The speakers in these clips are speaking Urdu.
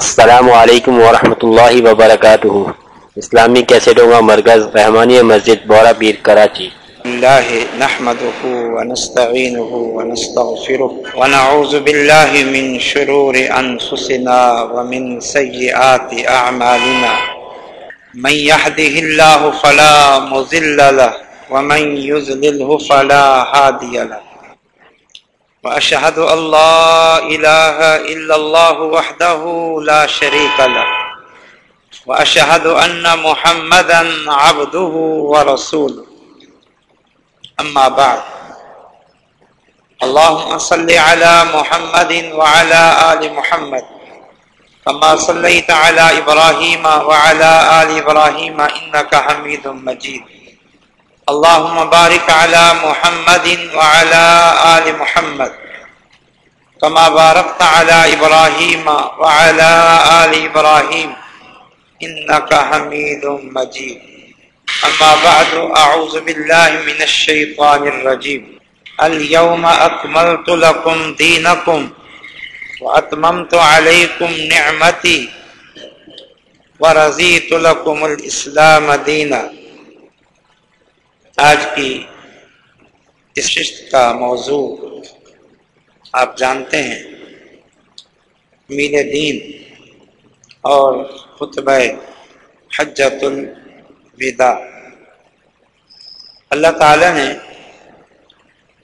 السلام علیکم ورحمۃ اللہ وبرکاتہ۔ اسلامی کیسٹوں کا مرکز رحمانی مسجد بورا پیر کراچی۔ اللہ نحمده ونستعینه ونستغفره ونعوذ باللہ من شرور انفسنا ومن سیئات اعمالنا۔ من يهده الله فلا مضل له، ومن يضلله فلا هادي له۔ واشهد ان لا اله الا الله وحده لا شريك له. واشهد ان محمدا عبده ورسوله. أما بعد. اللهم صل على محمد وعلى آل محمد. كما صليت على إبراهيم وعلى آل إبراهيم إنك حميد مجيد. اللهم بارك على محمد وعلى آل محمد. كما باركت على إبراهيم وعلى آل إبراهيم إنك حميد مجيد. أما بعد، أعوذ بالله من الشيطان الرجيم. اليوم أكملت لكم دينكم وأتممت عليكم نعمتي ورزيت لكم الإسلام دينا. آج کی اس ششت کا موضوع آپ جانتے ہیں مین دین اور خطبہ حجت الوداع اللہ تعالی نے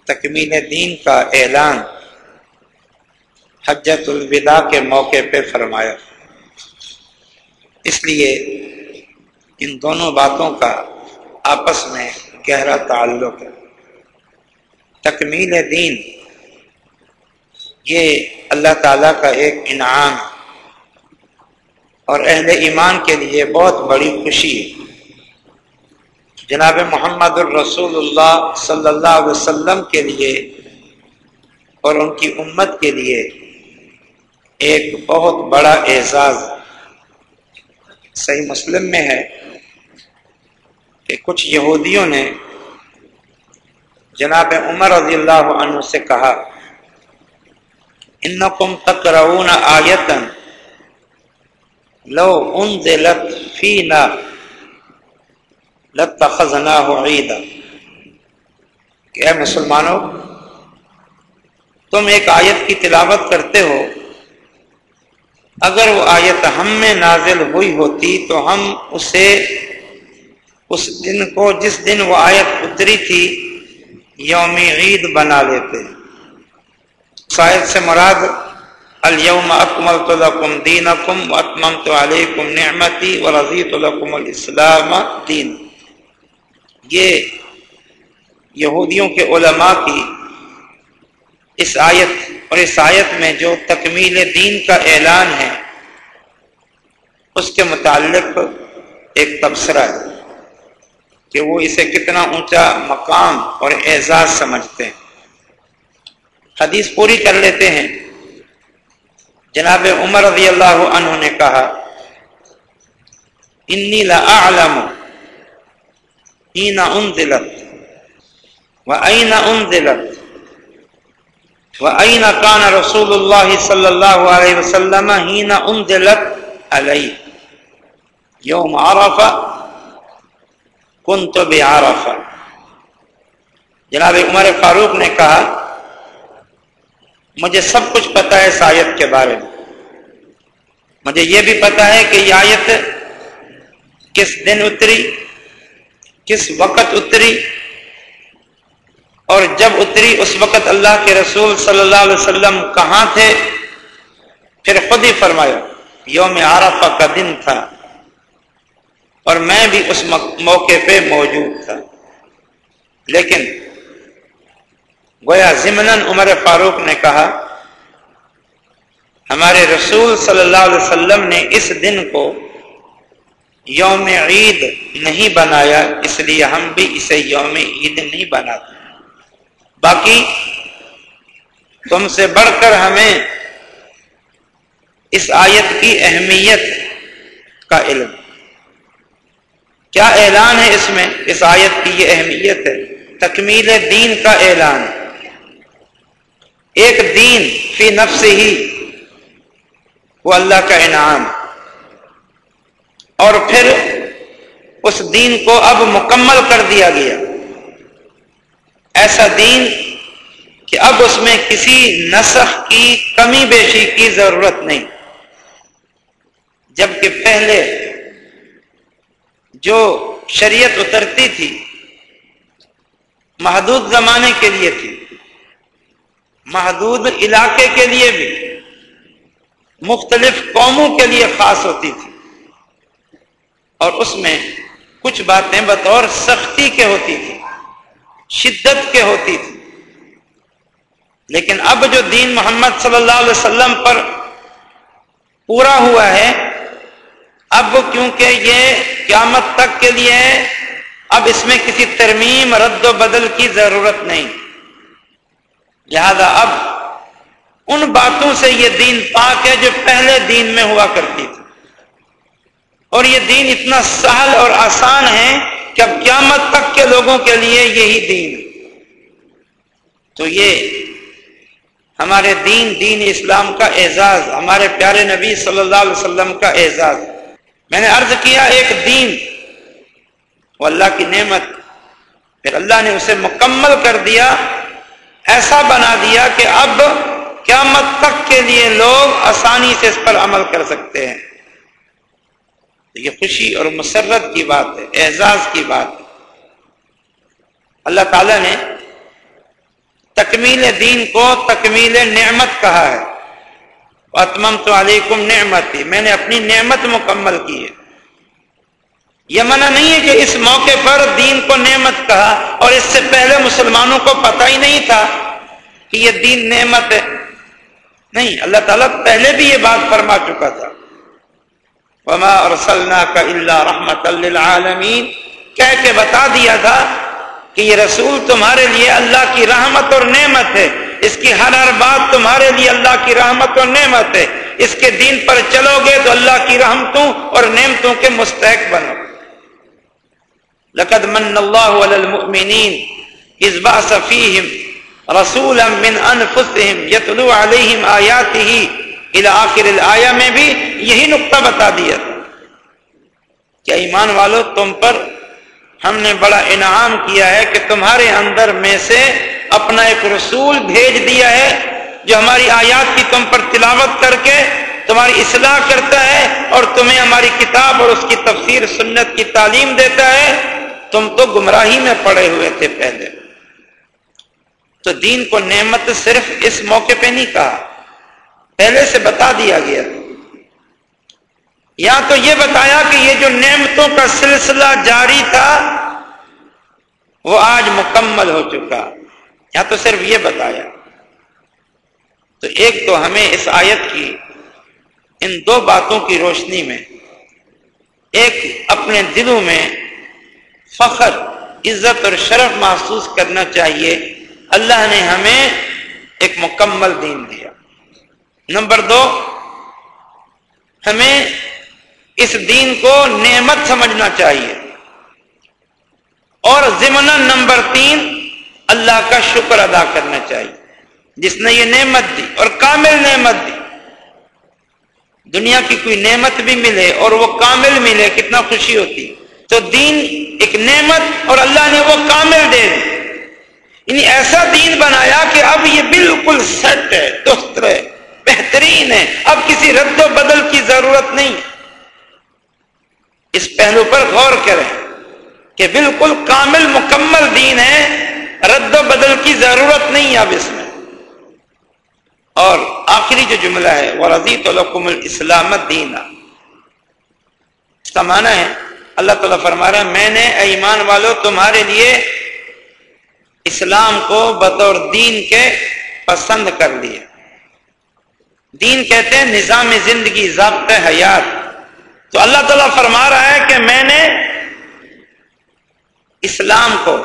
تکمیل دین کا اعلان حجت الوداع کے موقع پہ فرمایا۔ اس لیے ان دونوں باتوں کا آپس میں گہرا تعلق ہے۔ تکمیل دین یہ اللہ تعالیٰ کا ایک انعام اور اہل ایمان کے لیے بہت بڑی خوشی ہے۔ جناب محمد الرسول اللہ صلی اللہ علیہ وسلم کے لیے اور ان کی امت کے لیے ایک بہت بڑا اعزاز صحیح مسلم میں ہے کہ کچھ یہودیوں نے جناب عمر رضی اللہ عنہ سے کہا انکم تکرون آیتن لو انزلت فینا لتخذنا عیدا کہ اے مسلمانوں، تم ایک آیت کی تلاوت کرتے ہو، اگر وہ آیت ہم میں نازل ہوئی ہوتی تو ہم اسے اس دن کو، جس دن وہ آیت اتری تھی، یوم عید بنا لیتے۔ شاید سے مراد، اليوم اکملت لکم دینکم واتممت علیکم نعمتی ورضیت لکم الاسلام دین یہ یہودیوں کے علماء کی اس آیت اور اس آیت میں جو تکمیل دین کا اعلان ہے، اس کے متعلق ایک تبصرہ ہے کہ وہ اسے کتنا اونچا مقام اور اعزاز سمجھتے ہیں۔ حدیث پوری کر لیتے ہیں۔ جناب عمر رضی اللہ عنہ نے کہا، انی لعلم انزلت وأين انزلت وأين كان رسول الله صلى الله عليه وسلم حين انزلت عليه يوم عرفة كنت بعرفة جناب عمر فاروق نے کہا مجھے سب کچھ پتا ہے اس آیت کے بارے میں۔ مجھے یہ بھی پتا ہے کہ یہ آیت کس دن اتری، کس وقت اتری، اور جب اتری اس وقت اللہ کے رسول صلی اللہ علیہ وسلم کہاں تھے؟ پھر خود ہی فرمایا، یوم عرفہ کا دن تھا، اور میں بھی اس موقع پہ موجود تھا۔ لیکن گویا ضمن عمر فاروق نے کہا، ہمارے رسول صلی اللہ علیہ وسلم نے اس دن کو یوم عید نہیں بنایا، اس لیے ہم بھی اسے یوم عید نہیں بناتے باقی تم سے بڑھ کر ہمیں اس آیت کی اہمیت کا علم۔ کیا اعلان ہے اس میں؟ اس آیت کی یہ اہمیت ہے، تکمیل دین کا اعلان۔ ایک دین فی نفس ہی وہ اللہ کا انعام۔ اور پھر اس دین کو اب مکمل کر دیا گیا۔ ایسا دین کہ اب اس میں کسی نسخ کی کمی بیشی کی ضرورت نہیں۔ جبکہ پہلے جو شریعت اترتی تھی، محدود زمانے کے لیے تھی۔ محدود علاقے کے لیے بھی، مختلف قوموں کے لیے خاص ہوتی تھی۔ اور اس میں کچھ باتیں بطور سختی کے ہوتی تھی، شدت کے ہوتی تھی۔ لیکن اب جو دین محمد صلی اللہ علیہ وسلم پر پورا ہوا ہے، اب کیونکہ یہ قیامت تک کے لیے، اب اس میں کسی ترمیم، رد و بدل کی ضرورت نہیں۔ لہذا اب ان باتوں سے یہ دین پاک ہے جو پہلے دین میں ہوا کرتی تھی۔ اور یہ دین اتنا سہل اور آسان ہے کہ اب قیامت تک کے لوگوں کے لیے یہی دین تو یہ ہمارے دین دین اسلام کا اعزاز، ہمارے پیارے نبی صلی اللہ علیہ وسلم کا اعزاز۔ میں نے عرض کیا ایک دین، وہ اللہ کی نعمت۔ پھر اللہ نے اسے مکمل کر دیا۔ ایسا بنا دیا کہ اب قیامت تک کے لیے لوگ آسانی سے اس پر عمل کر سکتے ہیں۔ یہ خوشی اور مسرت کی بات ہے، اعزاز کی بات ہے۔ اللہ تعالی نے تکمیل دین کو تکمیل نعمت کہا ہے۔ اتمم تو علیکم نعمت میں نے اپنی نعمت مکمل کی ہے۔ یہ منع نہیں ہے کہ اس موقع پر دین کو نعمت کہا اور اس سے پہلے مسلمانوں کو پتہ ہی نہیں تھا کہ یہ دین نعمت ہے۔ نہیں، اللہ تعالیٰ پہلے بھی یہ بات فرما چکا تھا۔ وما ارسلناك الا رحمت للعالمین کہہ کے بتا دیا تھا کہ یہ رسول تمہارے لیے اللہ کی رحمت اور نعمت ہے۔ اس کی ہر ہر بات تمہارے لیے اللہ کی رحمت اور نعمت ہے۔ اس کے دین پر چلو گے تو اللہ کی رحمتوں اور نعمتوں کے مستحق بنو۔ لقد من اللہ علی المؤمنین اذ بعث فیہم رسولا من انفسهم یتلو علیہم آیاتہ آخر الآیا میں بھی یہی نقطہ بتا دیا۔ کیا ایمان والو، تم پر ہم نے بڑا انعام کیا ہے کہ تمہارے اندر میں سے اپنا ایک رسول بھیج دیا ہے جو ہماری آیات کی تم پر تلاوت کر کے تمہاری اصلاح کرتا ہے اور تمہیں ہماری کتاب اور اس کی تفسیر سنت کی تعلیم دیتا ہے۔ تم تو گمراہی میں پڑے ہوئے تھے پہلے۔ تو دین کو نعمت صرف اس موقع پہ نہیں کہا، پہلے سے بتا دیا گیا۔ یا تو یہ بتایا کہ یہ جو نعمتوں کا سلسلہ جاری تھا، وہ آج مکمل ہو چکا۔ یا تو صرف یہ بتایا۔ تو ایک تو ہمیں اس آیت کی، ان دو باتوں کی روشنی میں، ایک اپنے دلوں میں فخر، عزت اور شرف محسوس کرنا چاہیے۔ اللہ نے ہمیں ایک مکمل دین دیا۔ نمبر دو، ہمیں اس دین کو نعمت سمجھنا چاہیے۔ اور ضمن نمبر تین، اللہ کا شکر ادا کرنا چاہیے۔ جس نے یہ نعمت دی اور کامل نعمت دی۔ دنیا کی کوئی نعمت بھی ملے اور وہ کامل ملے، کتنا خوشی ہوتی۔ تو دین ایک نعمت اور اللہ نے وہ کامل دے دی۔ یعنی ایسا دین بنایا کہ اب یہ بالکل سیٹ ہے دست ہے بہترین ہے۔ اب کسی رد و بدل کی ضرورت نہیں۔ اس پہلو پر غور کریں کہ بالکل کامل مکمل دین ہے، رد و بدل کی ضرورت نہیں اب اس میں۔ اور آخری جو جملہ ہے وہ رضی تو الاسلام دین اس کا معنی ہے اللہ تعالیٰ فرما رہا ہے، میں نے ایمان والو، تمہارے لیے اسلام کو بطور دین کے پسند کر لیا دین کہتے ہیں نظام زندگی ضابط حیات۔ تو اللہ تعالیٰ فرما رہا ہے کہ میں نے اسلام کو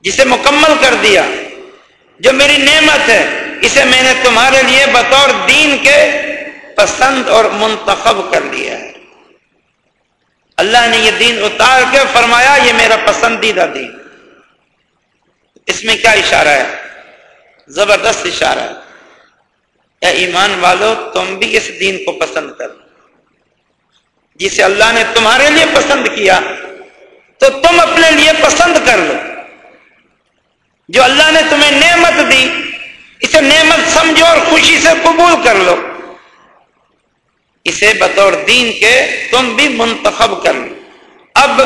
جسے مکمل کر دیا، جو میری نعمت ہے، اسے میں نے تمہارے لیے بطور دین کے پسند اور منتخب کر لیا ہے۔ اللہ نے یہ دین اتار کے فرمایا، یہ میرا پسندیدہ دین۔ اس میں کیا اشارہ ہے؟ زبردست اشارہ ہے۔ اے ایمان والو، تم بھی اس دین کو پسند کر جسے اللہ نے تمہارے لیے پسند کیا، تو تم اپنے لیے پسند کر لو۔ جو اللہ نے تمہیں نعمت دی، اسے نعمت سمجھو اور خوشی سے قبول کر لو۔ اسے بطور دین کے تم بھی منتخب کر لو۔ اب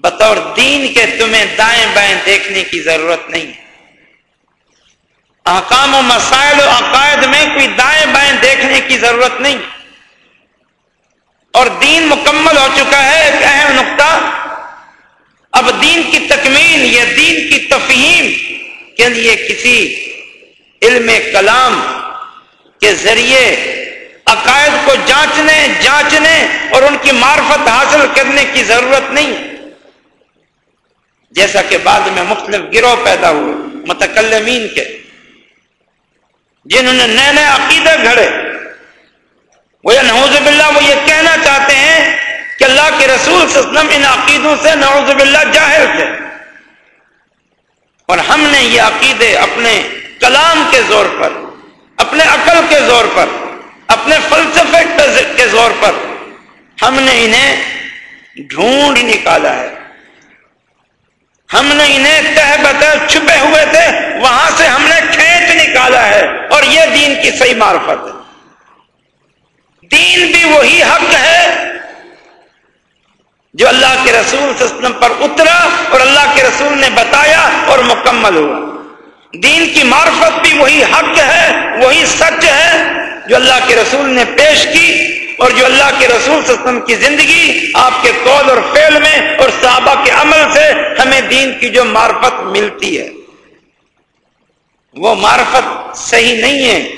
بطور دین کے تمہیں دائیں بائیں دیکھنے کی ضرورت نہیں ہے۔ احکام و مسائل و عقائد میں کوئی دائیں بائیں دیکھنے کی ضرورت نہیں۔ اور دین مکمل ہو چکا ہے، ایک اہم نقطہ۔ اب دین کی تکمیل یا دین کی تفہیم کے لیے کسی علم کلام کے ذریعے عقائد کو جانچنے جانچنے اور ان کی معرفت حاصل کرنے کی ضرورت نہیں۔ جیسا کہ بعد میں مختلف گروہ پیدا ہوئے، متکلمین کے، جنہوں نے نئے نئے عقیدے گھڑے۔ وہ یا نعوذ باللہ، وہ یہ کہنا چاہتے ہیں کہ اللہ کے رسول صلی اللہ علیہ وسلم ان عقیدوں سے نعوذ باللہ جاہر تھے۔ اور ہم نے یہ عقیدے اپنے کلام کے زور پر، اپنے عقل کے زور پر اپنے فلسفے کے زور پر ہم نے انہیں ڈھونڈ نکالا ہے۔ ہم نے انہیں تہ بتہ چھپے ہوئے تھے، وہاں سے ہم نے کھینچ نکالا ہے، اور یہ دین کی صحیح معرفت ہے۔ دین بھی وہی حق ہے جو اللہ کے رسول وسلم پر اترا اور اللہ کے رسول نے بتایا اور مکمل ہوا۔ دین کی معرفت بھی وہی حق ہے، وہی سچ ہے۔ جو اللہ کے رسول نے پیش کی اور جو اللہ کے رسول صلی اللہ علیہ وسلم کی زندگی آپ کے قول اور فعل میں اور صحابہ کے عمل سے ہمیں دین کی جو معرفت ملتی ہے۔ وہ معرفت صحیح نہیں ہے۔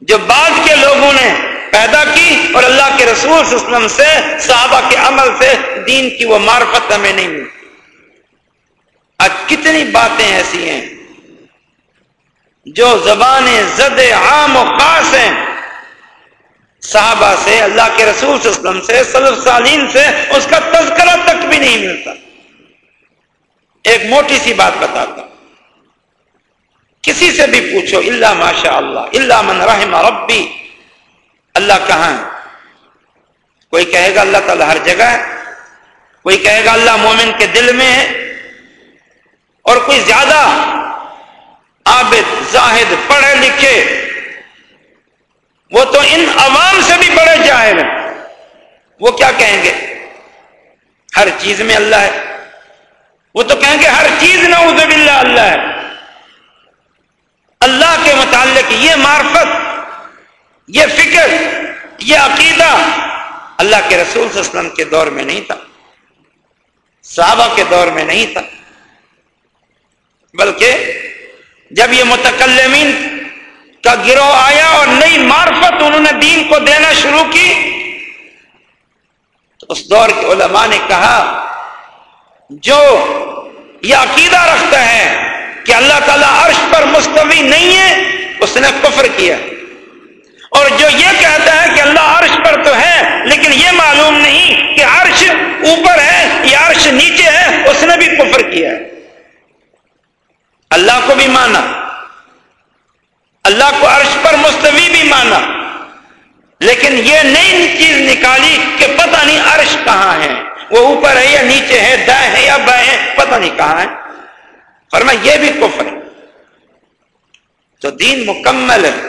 جو بعد کے لوگوں نے پیدا کی اور اللہ کے رسول صلی اللہ علیہ وسلم سے، صحابہ کے عمل سے دین کی وہ معرفت ہمیں نہیں ملتی۔ آج کتنی باتیں ایسی ہیں جو زبان زد عام و خاص ہیں، صحابہ سے، اللہ کے رسول صلی اللہ علیہ وسلم سے صلف سالین سے، اس کا تذکرہ تک بھی نہیں ملتا۔ ایک موٹی سی بات بتاتا ہوں۔ کسی سے بھی پوچھو اللہ ماشاء اللہ اللہ من رحم ربی، اللہ کہاں ہے؟ کوئی کہے گا اللہ تعالی ہر جگہ ہے، کوئی کہے گا اللہ مومن کے دل میں ہے، اور کوئی زیادہ عابد، زاہد، پڑھے لکھے۔ وہ تو ان عوام سے بھی بڑے جاہل ہیں۔ وہ کیا کہیں گے؟ ہر چیز میں اللہ ہے۔ وہ تو کہیں گے ہر چیز نعوذ باللہ اللہ ہے۔ اللہ کے متعلق یہ معرفت، یہ فکر، یہ عقیدہ اللہ کے رسول صلی اللہ علیہ وسلم کے دور میں نہیں تھا۔ صحابہ کے دور میں نہیں تھا۔ بلکہ جب یہ متکلمین کا گروہ آیا اور نئی معرفت انہوں نے دین کو دینا شروع کی، تو اس دور کے علماء نے کہا، جو یہ عقیدہ رکھتا ہے کہ اللہ تعالیٰ عرش پر مستوی نہیں ہے، اس نے کفر کیا۔ اور جو یہ کہتا ہے کہ اللہ عرش پر تو ہے، لیکن یہ معلوم نہیں کہ عرش اوپر ہے یا عرش نیچے ہے، اس نے بھی کفر کیا۔ ہے اللہ کو بھی مانا۔ اللہ کو عرش پر مستوی بھی مانا۔ لیکن یہ نئی چیز نکالی کہ پتہ نہیں عرش کہاں ہے۔ وہ اوپر ہے یا نیچے ہے، دائیں ہے یا بائیں پتہ نہیں کہاں ہے۔ فرما یہ بھی کفر ہے۔ تو دین مکمل ہے۔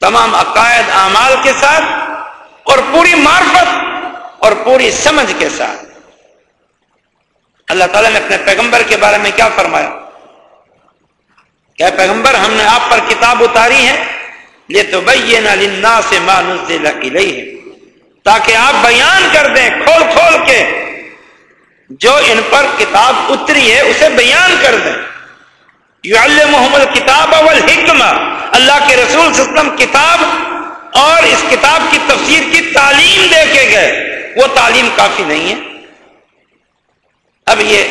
تمام عقائد، اعمال کے ساتھ اور پوری معرفت اور پوری سمجھ کے ساتھ۔ اللہ تعالیٰ نے اپنے پیغمبر کے بارے میں کیا فرمایا؟ کہ پیغمبر ہم نے آپ پر کتاب اتاری ہے یہ تو بھائی سے مانوس ہے تاکہ آپ بیان کر دیں کھول کھول کے، جو ان پر کتاب اتری ہے، اسے بیان کر دیں۔ یو اللہ محمد کتاب اول اللہ کے رسول وسلم کتاب اور اس کتاب کی تفسیر کی تعلیم دے کے گئے۔ وہ تعلیم کافی نہیں ہے۔ اب یہ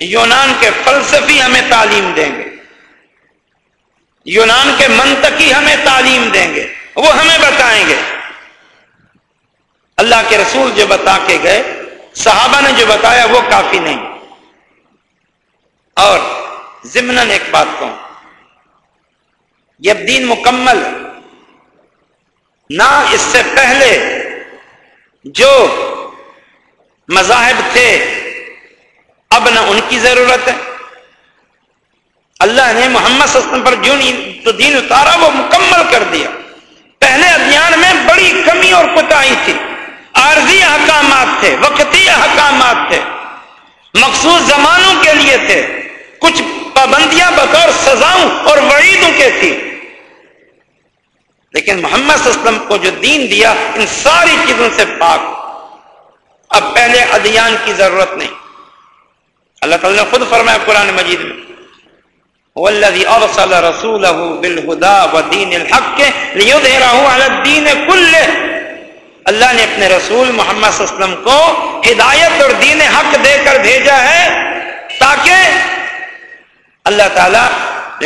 یونان کے فلسفی ہمیں تعلیم دیں گے۔ یونان کے منطقی ہمیں تعلیم دیں گے، وہ ہمیں بتائیں گے۔ اللہ کے رسول جو بتا کے گئے، صحابہ نے جو بتایا وہ کافی نہیں۔ اور ضمن ایک بات کہوں، یہ دین مکمل، نہ اس سے پہلے جو مذاہب تھے، اب نہ ان کی ضرورت ہے۔ اللہ نے محمد صلی اللہ علیہ وسلم پر جو تو دین اتارا، وہ مکمل کر دیا۔ پہلے ادھیان میں بڑی کمی اور کوتاہی تھی۔ عارضی احکامات تھے، وقتی احکامات تھے۔ مخصوص زمانوں کے لیے تھے۔ کچھ پابندیاں بطور سزاؤں اور وعیدوں کے تھی۔ لیکن محمد صلی اللہ علیہ وسلم کو جو دین دیا، ان ساری چیزوں سے پاک۔ اب پہلے ادیان کی ضرورت نہیں۔ اللہ تعالیٰ نے خود فرمایا قرآن مجید میں والذي ارسل رسوله بالهدى ودين الحق ليظهره على الدين كله. اللہ نے اپنے رسول محمد صلی اللہ علیہ وسلم کو ہدایت اور دین حق دے کر بھیجا ہے تاکہ اللہ تعالیٰ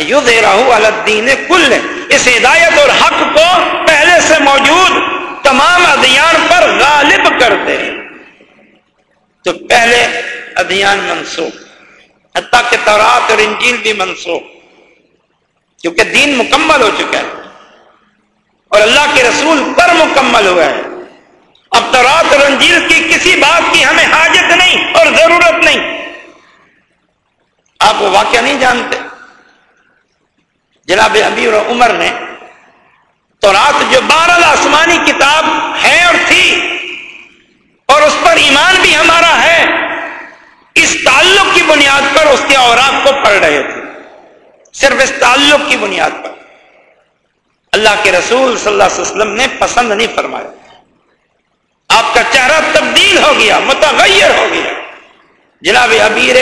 یظہرہ علی الدین کل اس ہدایت اور حق کو پہلے سے موجود تمام ادیان پر غالب کر دے. تو پہلے ادیان منسوخ حتیٰ کہ تورات اور انجیل بھی منسوخ۔ کیونکہ دین مکمل ہو چکا ہے۔ اور اللہ کے رسول پر مکمل ہوا ہے۔ اب تورات اور انجیل کی کسی بات کی ہمیں حاجت نہیں اور ضرورت نہیں۔ آپ وہ واقعہ نہیں جانتے۔ جناب ابیر عمر نے تو رات جو بارہ آسمانی کتاب ہے اور تھی اور اس پر ایمان بھی ہمارا ہے اس تعلق کی بنیاد پر کو پڑھ رہے تھے۔ صرف اس تعلق کی بنیاد پر۔ اللہ کے رسول صلی اللہ علیہ وسلم نے پسند نہیں فرمایا۔ آپ کا چہرہ تبدیل ہو گیا، متغیر ہو گیا۔ جناب ابیر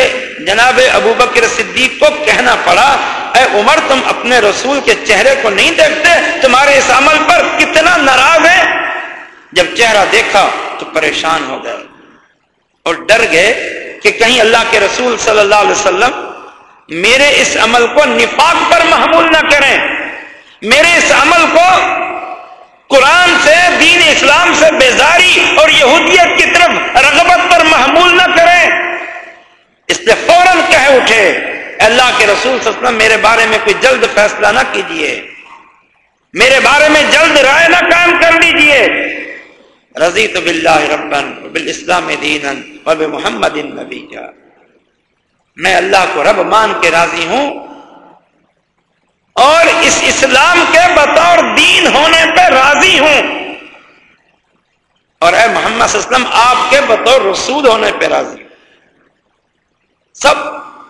جناب ابو بکر صدیق کو کہنا پڑا، اے عمر، تم اپنے رسول کے چہرے کو نہیں دیکھتے؟ تمہارے اس عمل پر کتنا ناراض ہے جب چہرہ دیکھا تو پریشان ہو گئے اور ڈر گئے کہ کہیں اللہ کے رسول صلی اللہ علیہ وسلم میرے اس عمل کو نفاق پر محمول نہ کریں۔ میرے اس عمل کو قرآن سے، دین اسلام سے بیزاری اور یہودیت کی طرف رغبت پر محمول نہ کریں۔ اس لیے فوراً کہہ اٹھے، اللہ کے رسول صلی اللہ علیہ وسلم، میرے بارے میں کوئی جلد فیصلہ نہ کیجیے میرے بارے میں جلد رائے نہ کام کر لیجیے رضی تو بلّہ ربن بال اسلام دین وب محمد نبی کا میں اللہ کو رب مان کے راضی ہوں۔ اور اس اسلام کے بطور دین ہونے پہ راضی ہوں۔ اور اے محمد صلی اللہ علیہ وسلم، آپ کے بطور رسول ہونے پہ راضی۔ ہوں سب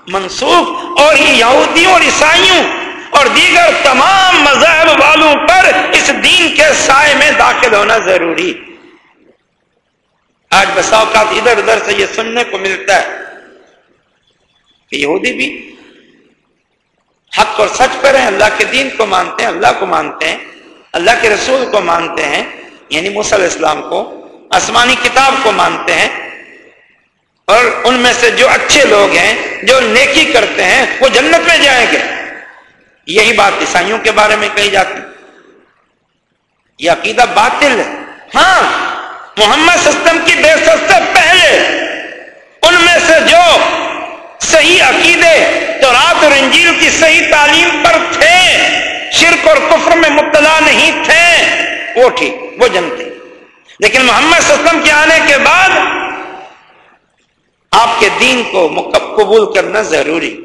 منسوخ اور یہودیوں اور عیسائیوں اور دیگر تمام مذہب والوں پر اس دین کے سائے میں داخل ہونا ضروری۔ آج بسا اوقات ادھر ادھر سے یہ سننے کو ملتا ہے۔ کہ یہودی بھی حق اور سچ پر ہیں، اللہ کے دین کو مانتے ہیں، اللہ کو مانتے ہیں، اللہ کے رسول کو مانتے ہیں یعنی مسل اسلام کو، آسمانی کتاب کو مانتے ہیں، اور ان میں سے جو اچھے لوگ ہیں، جو نیکی کرتے ہیں، وہ جنت میں جائیں گے۔ یہی بات عیسائیوں کے بارے میں کہی جاتی۔ یہ عقیدہ باطل ہے۔ ہاں محمد سسٹم کی بے سے پہلے ان میں سے جو صحیح عقیدے تو رات اور انجیل کی صحیح تعلیم پر تھے۔ شرک اور کفر میں مبتلا نہیں تھے۔ وہ ٹھیک، وہ جنتے لیکن محمد سسٹم کے آنے کے بعد آپ کے دین کو قبول کرنا ضروری۔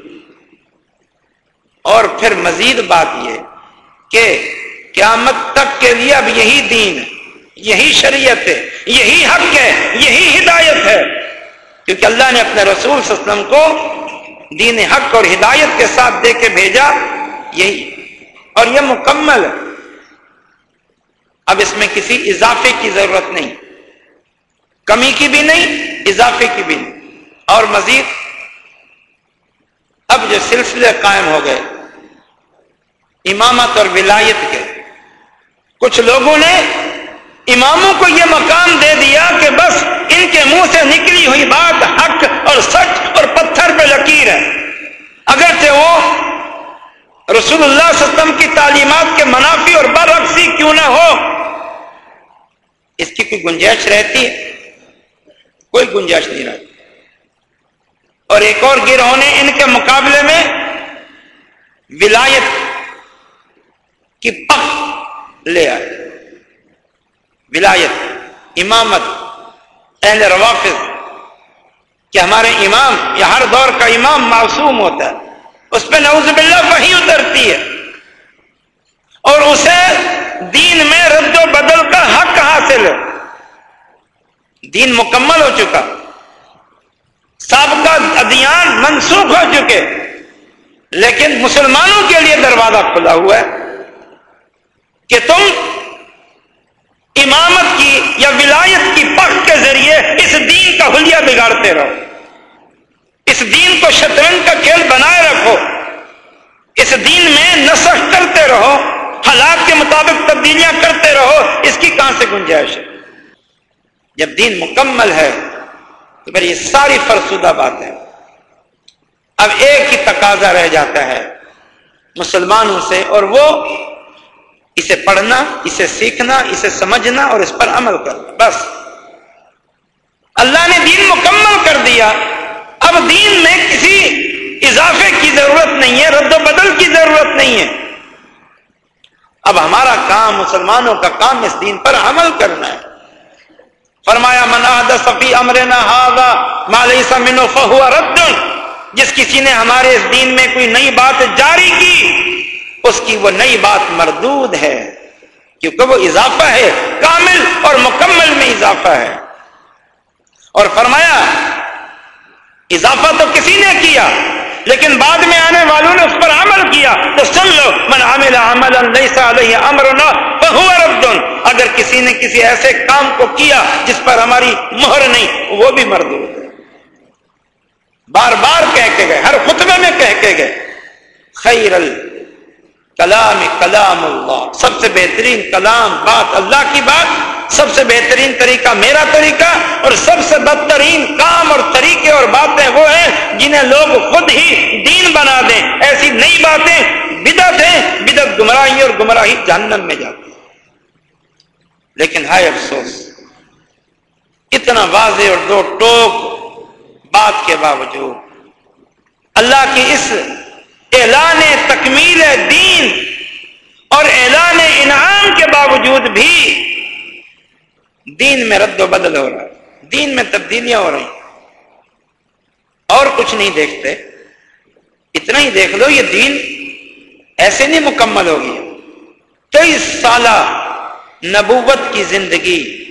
اور پھر مزید بات یہ کہ قیامت تک کے لیے اب یہی دین، یہی شریعت ہے، یہی حق ہے، یہی ہدایت ہے۔ کیونکہ اللہ نے اپنے رسول صلی اللہ علیہ وسلم کو دین حق اور ہدایت کے ساتھ دے کے بھیجا، یہی۔ اور یہ مکمل۔ ہے اب اس میں کسی اضافے کی ضرورت نہیں۔ کمی کی بھی نہیں، اضافے کی بھی نہیں۔ اور مزید، اب جو سلسلے قائم ہو گئے، امامت اور ولایت کے۔ کچھ لوگوں نے اماموں کو یہ مقام دے دیا کہ بس ان کے منہ سے نکلی ہوئی بات حق اور سچ اور پتھر پہ لکیر ہے۔ اگرچہ وہ رسول اللہ صلی اللہ علیہ وسلم کی تعلیمات کے منافی اور برعکسی کیوں نہ ہو، اس کی کوئی گنجائش رہتی ہے؟ کوئی گنجائش نہیں رہتی۔ اور ایک اور گروہ نے ان کے مقابلے میں ولایت کی پک لے آئے۔ ولایت، امامت اہل روافظ کہ ہمارے امام یا ہر دور کا امام معصوم ہوتا ہے۔ اس پہ نعوذ باللہ وہی اترتی ہے۔ اور اسے دین میں رد و بدل کا حق حاصل ہے۔ دین مکمل ہو چکا۔ سابقہ ادیان منسوخ ہو چکے۔ لیکن مسلمانوں کے لیے دروازہ کھلا ہوا ہے کہ تم امامت کی یا ولایت کی پک کے ذریعے اس دین کا حلیہ بگاڑتے رہو۔ اس دین کو شطرنج کا کھیل بنائے رکھو۔ اس دین میں نسخ کرتے رہو۔ حالات کے مطابق تبدیلیاں کرتے رہو۔ اس کی کہاں سے گنجائش ہے۔ جب دین مکمل ہے، تو پھر یہ ساری فرسودہ بات ہے اب ایک ہی تقاضا رہ جاتا ہے۔ مسلمانوں سے اور وہ اسے پڑھنا، اسے سیکھنا، اسے سمجھنا اور اس پر عمل کرنا، بس۔ اللہ نے دین مکمل کر دیا۔ اب دین میں کسی اضافے کی ضرورت نہیں ہے، رد و بدل کی ضرورت نہیں ہے۔ اب ہمارا کام، مسلمانوں کا کام اس دین پر عمل کرنا ہے۔ فرمایا منا صفی امرنا مالی سمن فہو رد۔ جس کسی نے ہمارے اس دین میں کوئی نئی بات جاری کی اس کی وہ نئی بات مردود ہے کیونکہ وہ اضافہ ہے، کامل اور مکمل میں اضافہ ہے۔ اور فرمایا، اضافہ تو کسی نے کیا، لیکن بعد میں آنے والوں نے اس پر عمل کیا۔ تو سن لو، من عمل عملا لیس علیہ امرنا فہو رد۔ اگر کسی نے کسی ایسے کام کو کیا جس پر ہماری مہر نہیں، وہ بھی مردود ہے۔ بار بار کہہ کے گئے، ہر خطبے میں کہہ کے گئے، خیر ال کلام کلام اللہ۔ سب سے بہترین کلام بات اللہ کی بات، سب سے بہترین طریقہ میرا طریقہ، اور سب سے بدترین کام اور طریقے اور باتیں وہ ہیں جنہیں لوگ خود ہی دین بنا دیں۔ ایسی نئی باتیں بدت ہیں بدت گمراہی اور گمراہی جہنم میں جاتی لیکن ہائے افسوس اتنا واضح اور دو ٹوک بات کے باوجود اللہ کی اس اعلان تکمیل دین اور اعلان انعام کے باوجود بھی دین میں رد و بدل ہو رہا ہے۔ دین میں تبدیلیاں ہو رہی اور کچھ نہیں دیکھتے۔ اتنا ہی دیکھ لو، یہ دین ایسے نہیں مکمل ہوگی کئی سالہ نبوت کی زندگی۔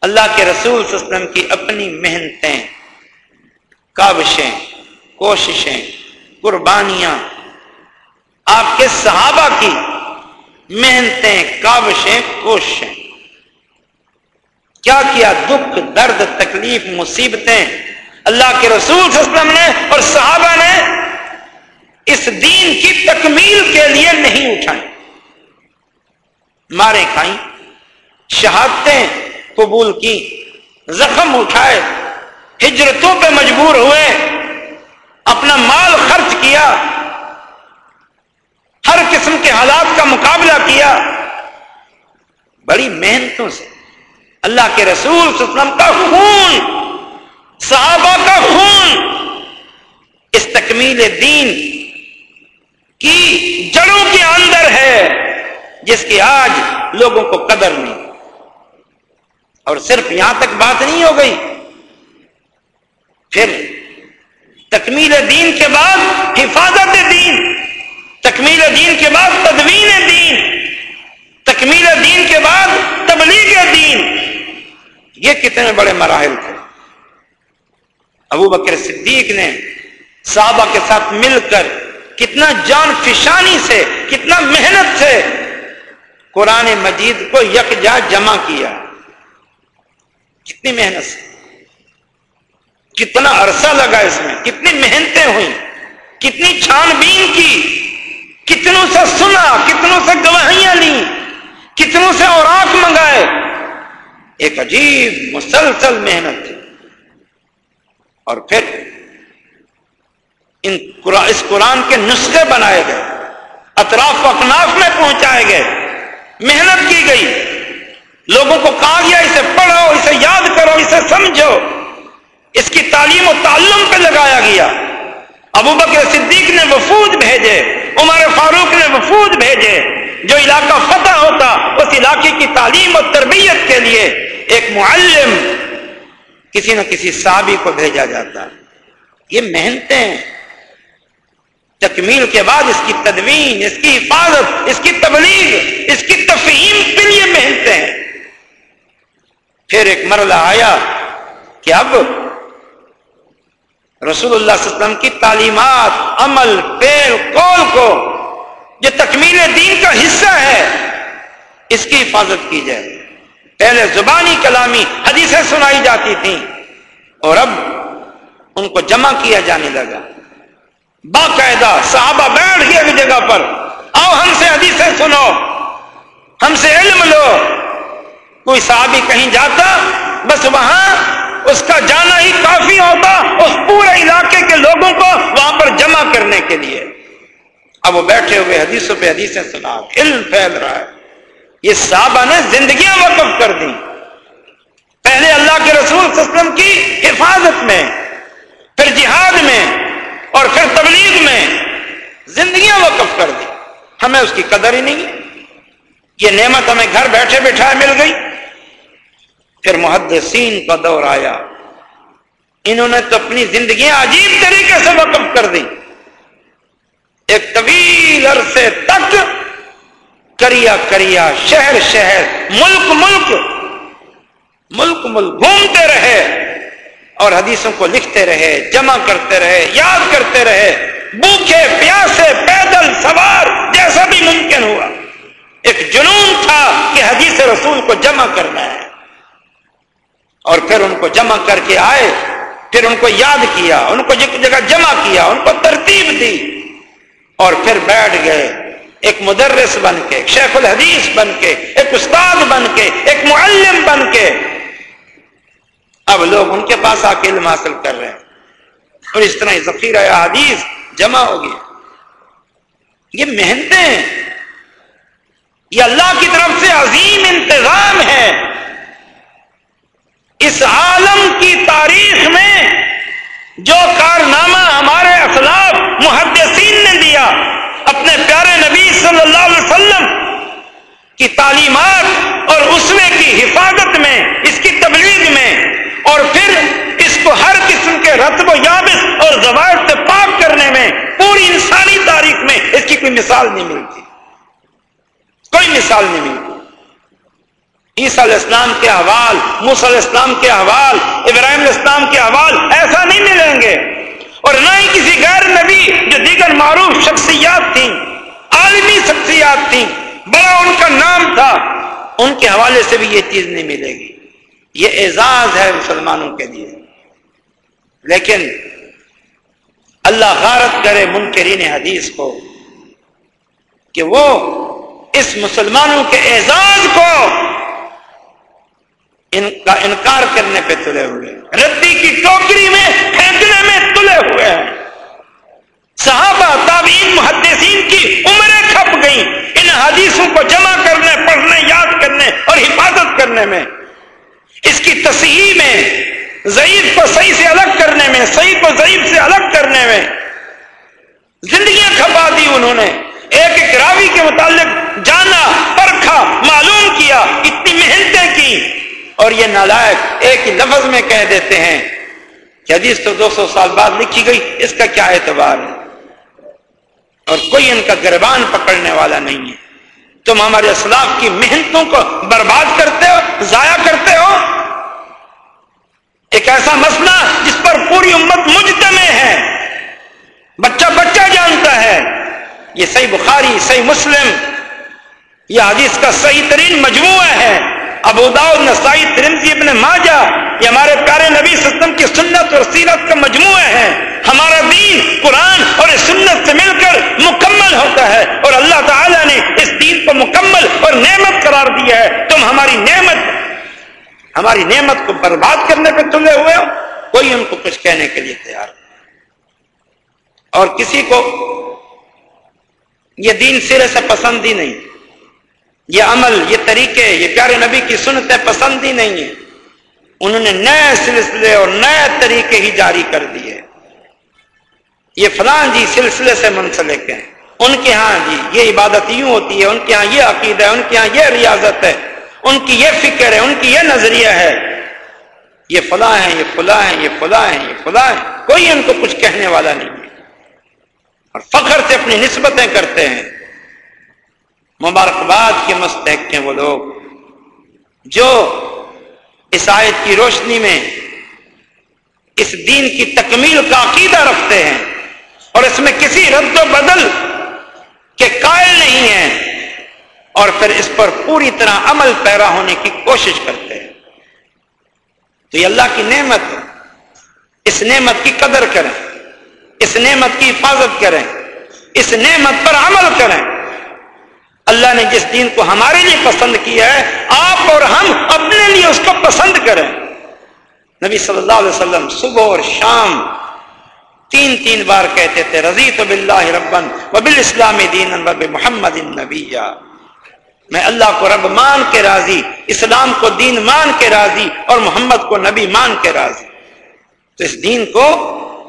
اللہ کے رسول صلی اللہ علیہ وسلم کی اپنی محنتیں کابشیں کوششیں۔ قربانیاں۔ آپ کے صحابہ کی محنتیں، کاوشیں، کوششیں۔ کیا کیا دکھ، درد، تکلیف، مصیبتیں اللہ کے رسول صلی اللہ علیہ وسلم نے اور صحابہ نے اس دین کی تکمیل کے لیے نہیں اٹھائیں مارے کھائیں، شہادتیں قبول کی، زخم اٹھائے، ہجرتوں پہ مجبور ہوئے، اپنا مال خرچ کیا، ہر قسم کے حالات کا مقابلہ کیا۔ بڑی محنتوں سے اللہ کے رسول وسلم کا خون، صحابہ کا خون اس تکمیل دین کی جڑوں کے اندر ہے جس کی آج لوگوں کو قدر نہیں۔ اور صرف یہاں تک بات نہیں ہو گئی، پھر تکمیل دین کے بعد حفاظت دین، تکمیل دین کے بعد تدوین دین، تکمیل دین کے بعد تبلیغ دین۔ یہ کتنے بڑے مراحل تھے۔ ابو بکر صدیق نے صحابہ کے ساتھ مل کر کتنا جان فشانی سے، کتنا محنت سے قرآن مجید کو یکجا جمع کیا۔ کتنی محنت سے۔ کتنا عرصہ لگا اس میں، کتنی محنتیں ہوئیں، کتنی چھان بین کی، کتنوں سے سنا، کتنوں سے گواہیاں لی کتنوں سے اوراق منگائے۔ ایک عجیب مسلسل محنت تھی۔ اور پھر ان اس قرآن کے نسخے بنائے گئے، اطراف و اکناف میں پہنچائے گئے۔ محنت کی گئی۔ لوگوں کو کہا گیا، اسے پڑھو اسے یاد کرو، اسے سمجھو۔ اس کی تعلیم و تعلم پہ لگایا گیا۔ ابو بکر صدیق نے وفود بھیجے، عمر فاروق نے وفود بھیجے۔ جو علاقہ فتح ہوتا، اس علاقے کی تعلیم اور تربیت کے لیے ایک معلم کسی نہ کسی صحابی کو بھیجا جاتا۔ یہ محنتیں تکمیل کے بعد اس کی تدوین، اس کی حفاظت، اس کی تبلیغ، اس کی تفہیم کے لیے محنتیں۔ ہیں پھر ایک مرلہ آیا کہ اب رسول اللہ صلی اللہ علیہ وسلم کی تعلیمات، عمل پیل قول کو جو تکمیل دین کا حصہ ہے، اس کی حفاظت کی جائے۔ پہلے زبانی کلامی حدیثیں سنائی جاتی تھیں اور اب ان کو جمع کیا جانے لگا۔ باقاعدہ صحابہ بیٹھ گیا ایک جگہ پر۔ آؤ ہم سے حدیثیں سنو۔ ہم سے علم لو۔ کوئی صحابی کہیں جاتا، بس وہاں اس کا جانا ہی کافی ہوتا اس پورے علاقے کے لوگوں کو وہاں پر جمع کرنے کے لیے۔ اب وہ بیٹھے ہوئے حدیثوں پہ حدیثیں سنا۔ علم پھیل رہا ہے۔ یہ صحابہ نے زندگیاں وقف کر دی پہلے اللہ کے رسول صلی اللہ علیہ وسلم کی حفاظت میں، پھر جہاد میں، اور پھر تبلیغ میں زندگیاں وقف کر دی ہمیں اس کی قدر ہی نہیں۔ یہ نعمت ہمیں گھر بیٹھے بیٹھائے مل گئی۔ پھر محدثین کا دور آیا۔ انہوں نے تو اپنی زندگیاں عجیب طریقے سے وقف کر دی ایک طویل عرصے تک کریا کریا شہر شہر، ملک ملک ملک ملک گھومتے رہے اور حدیثوں کو لکھتے رہے، جمع کرتے رہے، یاد کرتے رہے۔ بھوکے، پیاسے، پیدل، سوار جیسا بھی ممکن ہوا۔ ایک جنون تھا کہ حدیث رسول کو جمع کرنا ہے۔ اور پھر ان کو جمع کر کے آئے، پھر ان کو یاد کیا، ان کو جگہ جمع کیا، ان کو ترتیب دی۔ اور پھر بیٹھ گئے، ایک مدرس بن کے شیخ الحدیث بن کے، ایک استاد بن کے، ایک معلم بن کے۔ اب لوگ ان کے پاس آ کے علم حاصل کر رہے ہیں۔ اور اس طرح ذخیرہ حدیث جمع ہو گیا۔ یہ محنتیں یہ اللہ کی طرف سے عظیم انتظام ہے۔ اس عالم کی تاریخ میں جو کارنامہ ہمارے اسلاف محدثین نے دیا، اپنے پیارے نبی صلی اللہ علیہ وسلم کی تعلیمات اور اسوے کی حفاظت میں، اس کی تبلیغ میں، اور پھر اس کو ہر قسم کے رتب و یابس اور زوائد سے پاک کرنے میں، پوری انسانی تاریخ میں اس کی کوئی مثال نہیں ملتی۔ کوئی مثال نہیں ملتی۔ عیسیٰ علیہ السلام کے احوال موسیٰ علیہ السلام کے احوال ابراہیم علیہ السلام کے احوال ایسا نہیں ملیں گے۔ اور نہ ہی کسی غیر نبی جو دیگر معروف شخصیات تھیں، عالمی شخصیات تھیں، بڑا ان کا نام تھا، ان کے حوالے سے بھی یہ چیز نہیں ملے گی۔ یہ اعزاز ہے مسلمانوں کے لیے۔ لیکن اللہ غارت کرے منکرین حدیث کو کہ وہ اس مسلمانوں کے اعزاز کو ان کا انکار کرنے پہ تلے ہوئے ردی کی ٹوکری میں پھینکنے میں تلے ہوئے ہیں۔ صحابہ، تابعین، محدثین کی عمریں کھپ گئیں۔ ان حدیثوں کو جمع کرنے، پڑھنے، یاد کرنے اور حفاظت کرنے میں۔ اس کی تصحیح میں، ضعیف کو صحیح سے الگ کرنے میں، صحیح کو ضعیف سے الگ کرنے میں زندگیاں کھپا دی انہوں نے۔ ایک ایک راوی کے متعلق جانا، پرکھا، معلوم کیا، اتنی محنتیں کی۔ اور یہ نالائق ایک ہی لفظ میں کہہ دیتے ہیں کہ حدیث تو دو سو سال بعد لکھی گئی، اس کا کیا اعتبار ہے؟ اور کوئی ان کا گربان پکڑنے والا نہیں ہے۔ تم ہمارے اسلاف کی محنتوں کو برباد کرتے ہو، ضائع کرتے ہو؟ ایک ایسا مسئلہ جس پر پوری امت مجتمع ہے۔ بچہ بچہ جانتا ہے۔ یہ صحیح بخاری، صحیح مسلم، یہ حدیث کا صحیح ترین مجموعہ ہے۔ ابو داؤد نسائی ترمزی ابن ماجہ، یہ ہمارے پیارے نبی سسٹم کی سنت اور سیرت کا مجموعہ ہے۔ ہمارا دین قرآن اور اس سنت سے مل کر مکمل ہوتا ہے اور اللہ تعالیٰ نے اس دین کو مکمل اور نعمت قرار دیا ہے۔ تم ہماری نعمت ہماری نعمت کو برباد کرنے پہ تلے ہوئے ہو۔ کوئی ان کو کچھ کہنے کے لیے تیار اور کسی کو یہ دین سرے سے پسند ہی نہیں۔ یہ عمل، یہ طریقے، یہ پیارے نبی کی سنتیں پسند ہی نہیں ہیں۔ انہوں نے نئے سلسلے اور نئے طریقے ہی جاری کر دیے۔ یہ فلان جی سلسلے سے منسلک ہیں۔ ان کے ہاں جی یہ عبادت یوں ہوتی ہے، ان کے ہاں یہ عقیدہ ہے، ان کے ہاں یہ ریاضت ہے۔ ان کی یہ فکر ہے، ان کی یہ نظریہ ہے۔ یہ فلاں ہے یہ فلاں ہے یہ فلاں ہے یہ فلاں ہے کوئی ان کو کچھ کہنے والا نہیں ہے۔ اور فخر سے اپنی نسبتیں کرتے ہیں۔ مبارکباد کے مستحق ہیں وہ لوگ۔ جو اس آیت کی روشنی میں اس دین کی تکمیل کا عقیدہ رکھتے ہیں اور اس میں کسی رد و بدل کے قائل نہیں ہیں اور پھر اس پر پوری طرح عمل پیرا ہونے کی کوشش کرتے ہیں۔ تو یہ اللہ کی نعمت ہے۔ اس نعمت کی قدر کریں۔ اس نعمت کی حفاظت کریں۔ اس نعمت پر عمل کریں۔ اللہ نے جس دین کو ہمارے لیے پسند کیا ہے، آپ اور ہم اپنے لیے اس کو پسند کریں۔ نبی صلی اللہ علیہ وسلم صبح اور شام تین تین بار کہتے تھے رضی تو بلّہ ربن و بال اسلامی دین محمد نبی میں اللہ کو رب مان کے راضی، اسلام کو دین مان کے راضی اور محمد کو نبی مان کے راضی۔ تو اس دین کو،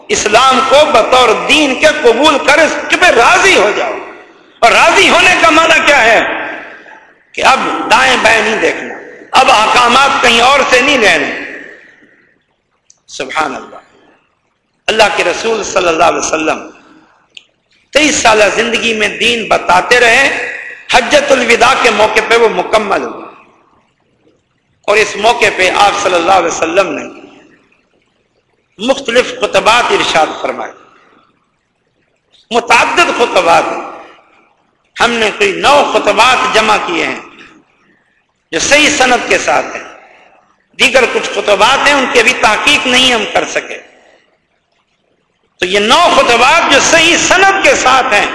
اسلام کو بطور دین کے قبول کر اس پہ راضی ہو جاؤ۔ اور راضی ہونے کا معنی کیا ہے کہ اب دائیں بائیں نہیں دیکھنا، اب احکامات کہیں اور سے نہیں لینے۔ سبحان اللہ اللہ کے رسول صلی اللہ علیہ وسلم تیئیس سالہ زندگی میں دین بتاتے رہے، حجت الوداع کے موقع پہ وہ مکمل ہوا۔ اور اس موقع پہ آپ صلی اللہ علیہ وسلم نے مختلف خطبات ارشاد فرمائے۔ متعدد خطبات ہم نے کوئی نو خطبات جمع کیے ہیں جو صحیح صنعت کے ساتھ ہیں۔ دیگر کچھ خطبات ہیں، ان کی ابھی تحقیق نہیں ہم کر سکے۔ تو یہ نو خطبات جو صحیح صنعت کے ساتھ ہیں،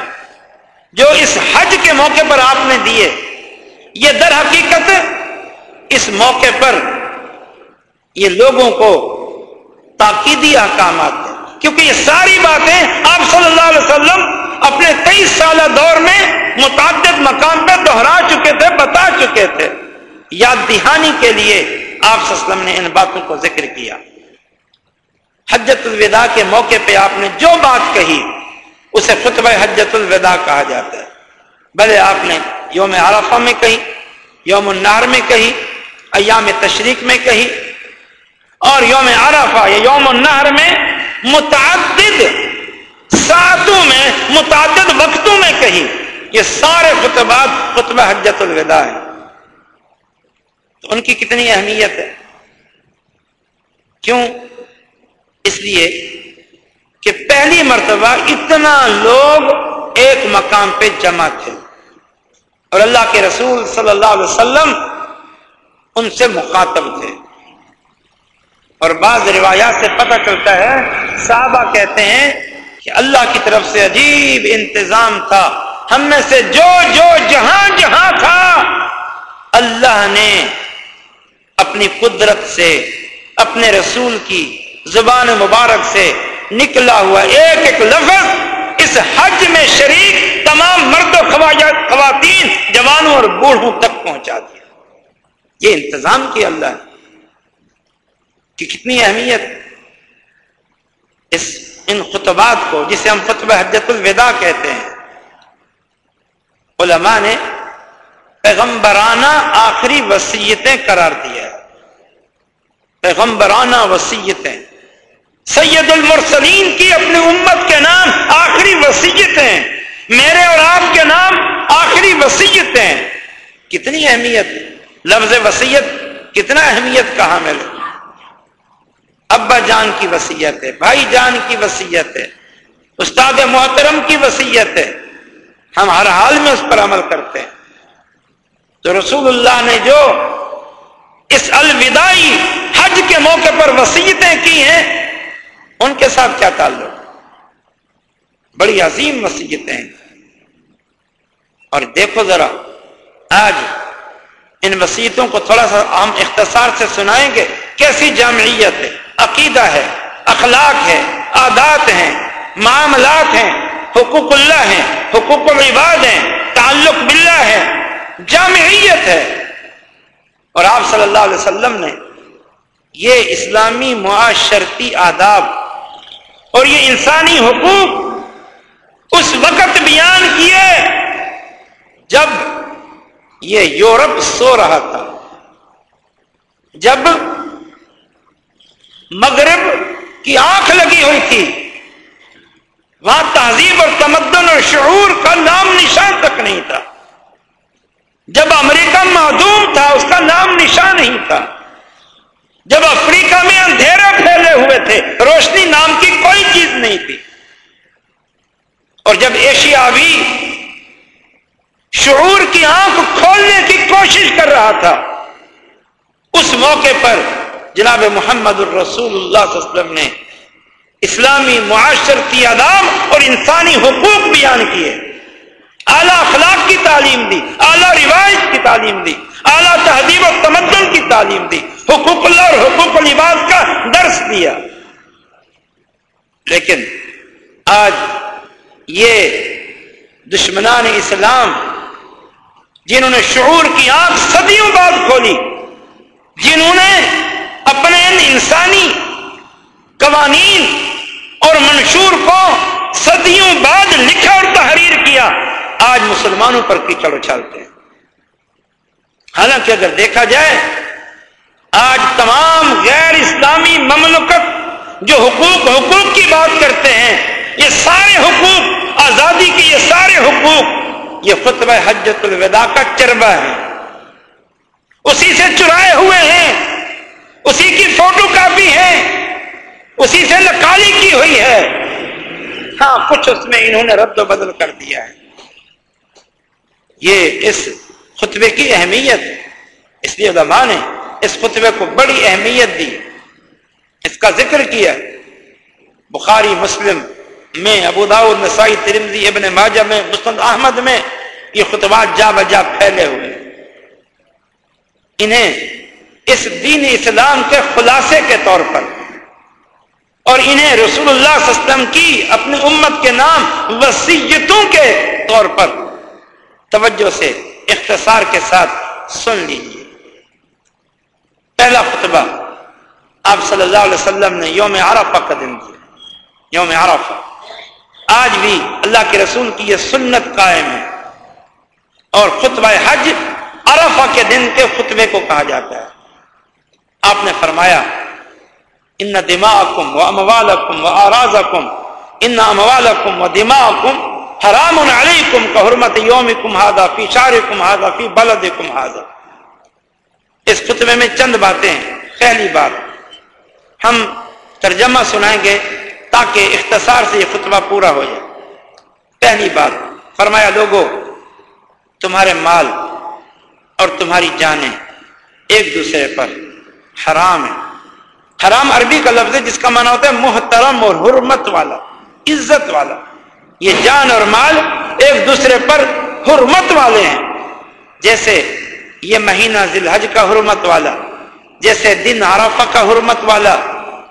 جو اس حج کے موقع پر آپ نے دیے، یہ در حقیقت اس موقع پر یہ لوگوں کو تاکیدی احکامات ہیں۔ کیونکہ یہ ساری باتیں آپ صلی اللہ علیہ وسلم اپنے تیئیس سالہ دور میں متعدد مقام پہ دوہرا چکے تھے، بتا چکے تھے۔ یاد دہانی کے لیے آپ وسلم نے ان باتوں کو ذکر کیا۔ حجت الوداع کے موقع پہ آپ نے جو بات کہی، اسے خطبہ حجت الوداع کہا جاتا ہے۔ بھلے آپ نے یوم عرفہ میں کہی، یوم النار میں کہی، ایام تشریق میں کہی۔ اور یوم عرفہ یا یوم النہر میں متعدد ساتوں میں، متعدد وقتوں میں کہی۔ یہ سارے خطبات خطبہ حجت الوداع ہیں۔ تو ان کی کتنی اہمیت ہے؟ کیوں؟ اس لیے کہ پہلی مرتبہ اتنا لوگ ایک مقام پہ جمع تھے۔ اور اللہ کے رسول صلی اللہ علیہ وسلم ان سے مخاطب تھے۔ اور بعض روایات سے پتہ چلتا ہے، صحابہ کہتے ہیں کہ اللہ کی طرف سے عجیب انتظام تھا۔ ہم میں سے جو جو جہاں جہاں تھا، اللہ نے اپنی قدرت سے، اپنے رسول کی زبان مبارک سے نکلا ہوا ایک ایک لفظ اس حج میں شریک تمام مرد و خواتین، جوانوں اور بوڑھوں تک پہنچا دیا۔ یہ انتظام کیا اللہ نے؟ کہ کتنی اہمیت اس ان خطبات کو، جسے ہم خطبہ حجت الوداع کہتے ہیں علماء نے پیغمبرانہ آخری وسیعتیں قرار دیا ہے پیغمبرانہ وسیعتیں سید المرسلین کی اپنی امت کے نام آخری وسیعتیں میرے اور آپ کے نام آخری وسیعتیں کتنی اہمیت۔ لفظ وسیعت کتنا اہمیت کہاں ملے ابا جان کی وسیعت ہے، بھائی جان کی وسیعت ہے، استاد محترم کی وسیعت ہے۔ ہم ہر حال میں اس پر عمل کرتے ہیں۔ تو رسول اللہ نے جو اس الوداعی حج کے موقع پر وسیعتیں کی ہیں، ان کے ساتھ کیا تعلق؟ بڑی عظیم وسیعتیں ہیں اور دیکھو ذرا، آج ان وسیعتوں کو تھوڑا سا ہم اختصار سے سنائیں گے۔ کیسی جامعیت ہے؟ عقیدہ ہے، اخلاق ہے، عادات ہیں، معاملات ہیں۔ حقوق اللہ ہیں، حقوق العباد ہیں، تعلق باللہ ہے، جامعیت ہے۔ اور آپ صلی اللہ علیہ وسلم نے یہ اسلامی معاشرتی آداب اور یہ انسانی حقوق اس وقت بیان کیے جب یہ یورپ سو رہا تھا۔ جب مغرب کی آنکھ لگی ہوئی تھی۔ وہاں تہذیب اور تمدن اور شعور کا نام نشان تک نہیں تھا۔ جب امریکہ معدوم تھا، اس کا نام نشان نہیں تھا۔ جب افریقہ میں اندھیرے پھیلے ہوئے تھے، روشنی نام کی کوئی چیز نہیں تھی۔ اور جب ایشیاوی شعور کی آنکھ کھولنے کی کوشش کر رہا تھا، اس موقع پر جناب محمد الرسول اللہ صلی اللہ علیہ وسلم نے اسلامی معاشر کی آداب اور انسانی حقوق بیان کیے۔ اعلیٰ اخلاق کی تعلیم دی، اعلیٰ روایت کی تعلیم دی، اعلیٰ تہذیب و تمدن کی تعلیم دی۔ حقوق اللہ اور حقوق العباد کا درس دیا۔ لیکن آج یہ دشمنان اسلام، جنہوں نے شعور کی آنکھ صدیوں بعد کھولی، جنہوں نے اپنے انسانی قوانین اور منشور کو صدیوں بعد لکھا اور تحریر کیا۔ آج مسلمانوں پر کیچڑ اچھالتے ہیں۔ حالانکہ اگر دیکھا جائے، آج تمام غیر اسلامی مملکت جو حقوق حقوق کی بات کرتے ہیں، یہ سارے حقوق، آزادی کے یہ سارے حقوق، یہ خطبہ حجت الوداع کا چربہ ہے۔ اسی سے چرائے ہوئے ہیں۔ اسی کی فوٹو کاپی ہے۔ اسی سے نکالی کی ہوئی ہے۔ ہاں کچھ اس میں انہوں نے رد و بدل کر دیا ہے۔ یہ اس خطبے کی اہمیت، اس لیے علماء نے اس خطبے کو بڑی اہمیت دی۔ اس کا ذکر کیا۔ بخاری، مسلم میں ابوداؤ نسائی ترمزی ابن ماجہ میں مستند احمد میں یہ خطبات جا بجا پھیلے ہوئے انہیں اس دین اسلام کے خلاصے کے طور پر اور انہیں رسول اللہ صلی اللہ علیہ وسلم کی اپنی امت کے نام وسیعتوں کے طور پر توجہ سے اختصار کے ساتھ سن لیجیے پہلا خطبہ آپ صلی اللہ علیہ وسلم نے یوم عرفہ کا دن دیا یوم عرفہ۔ آج بھی اللہ کے رسول کی یہ سنت قائم ہے۔ اور خطبہ حج عرفہ کے دن کے خطبے کو کہا جاتا ہے۔ آپ نے فرمایا ان دماغم و اموالکم و آرازکم ان اموالکم و دماغم حرام علیکم کا حرمت یومکم ہاذا فی شارکم ہاذا فی بلدکم ہاذا اس خطبے میں چند باتیں ہیں، پہلی بات، ہم ترجمہ سنائیں گے تاکہ اختصار سے یہ خطبہ پورا ہو جائے۔ پہلی بات، فرمایا لوگوں تمہارے مال اور تمہاری جانیں ایک دوسرے پر حرام ہے حرام عربی کا لفظ ہے جس کا معنی ہوتا ہے محترم اور حرمت والا، عزت والا۔ یہ جان اور مال ایک دوسرے پر حرمت والے ہیں۔ جیسے یہ مہینہ ذی الحج کا حرمت والا، جیسے دن عرفہ کا حرمت والا،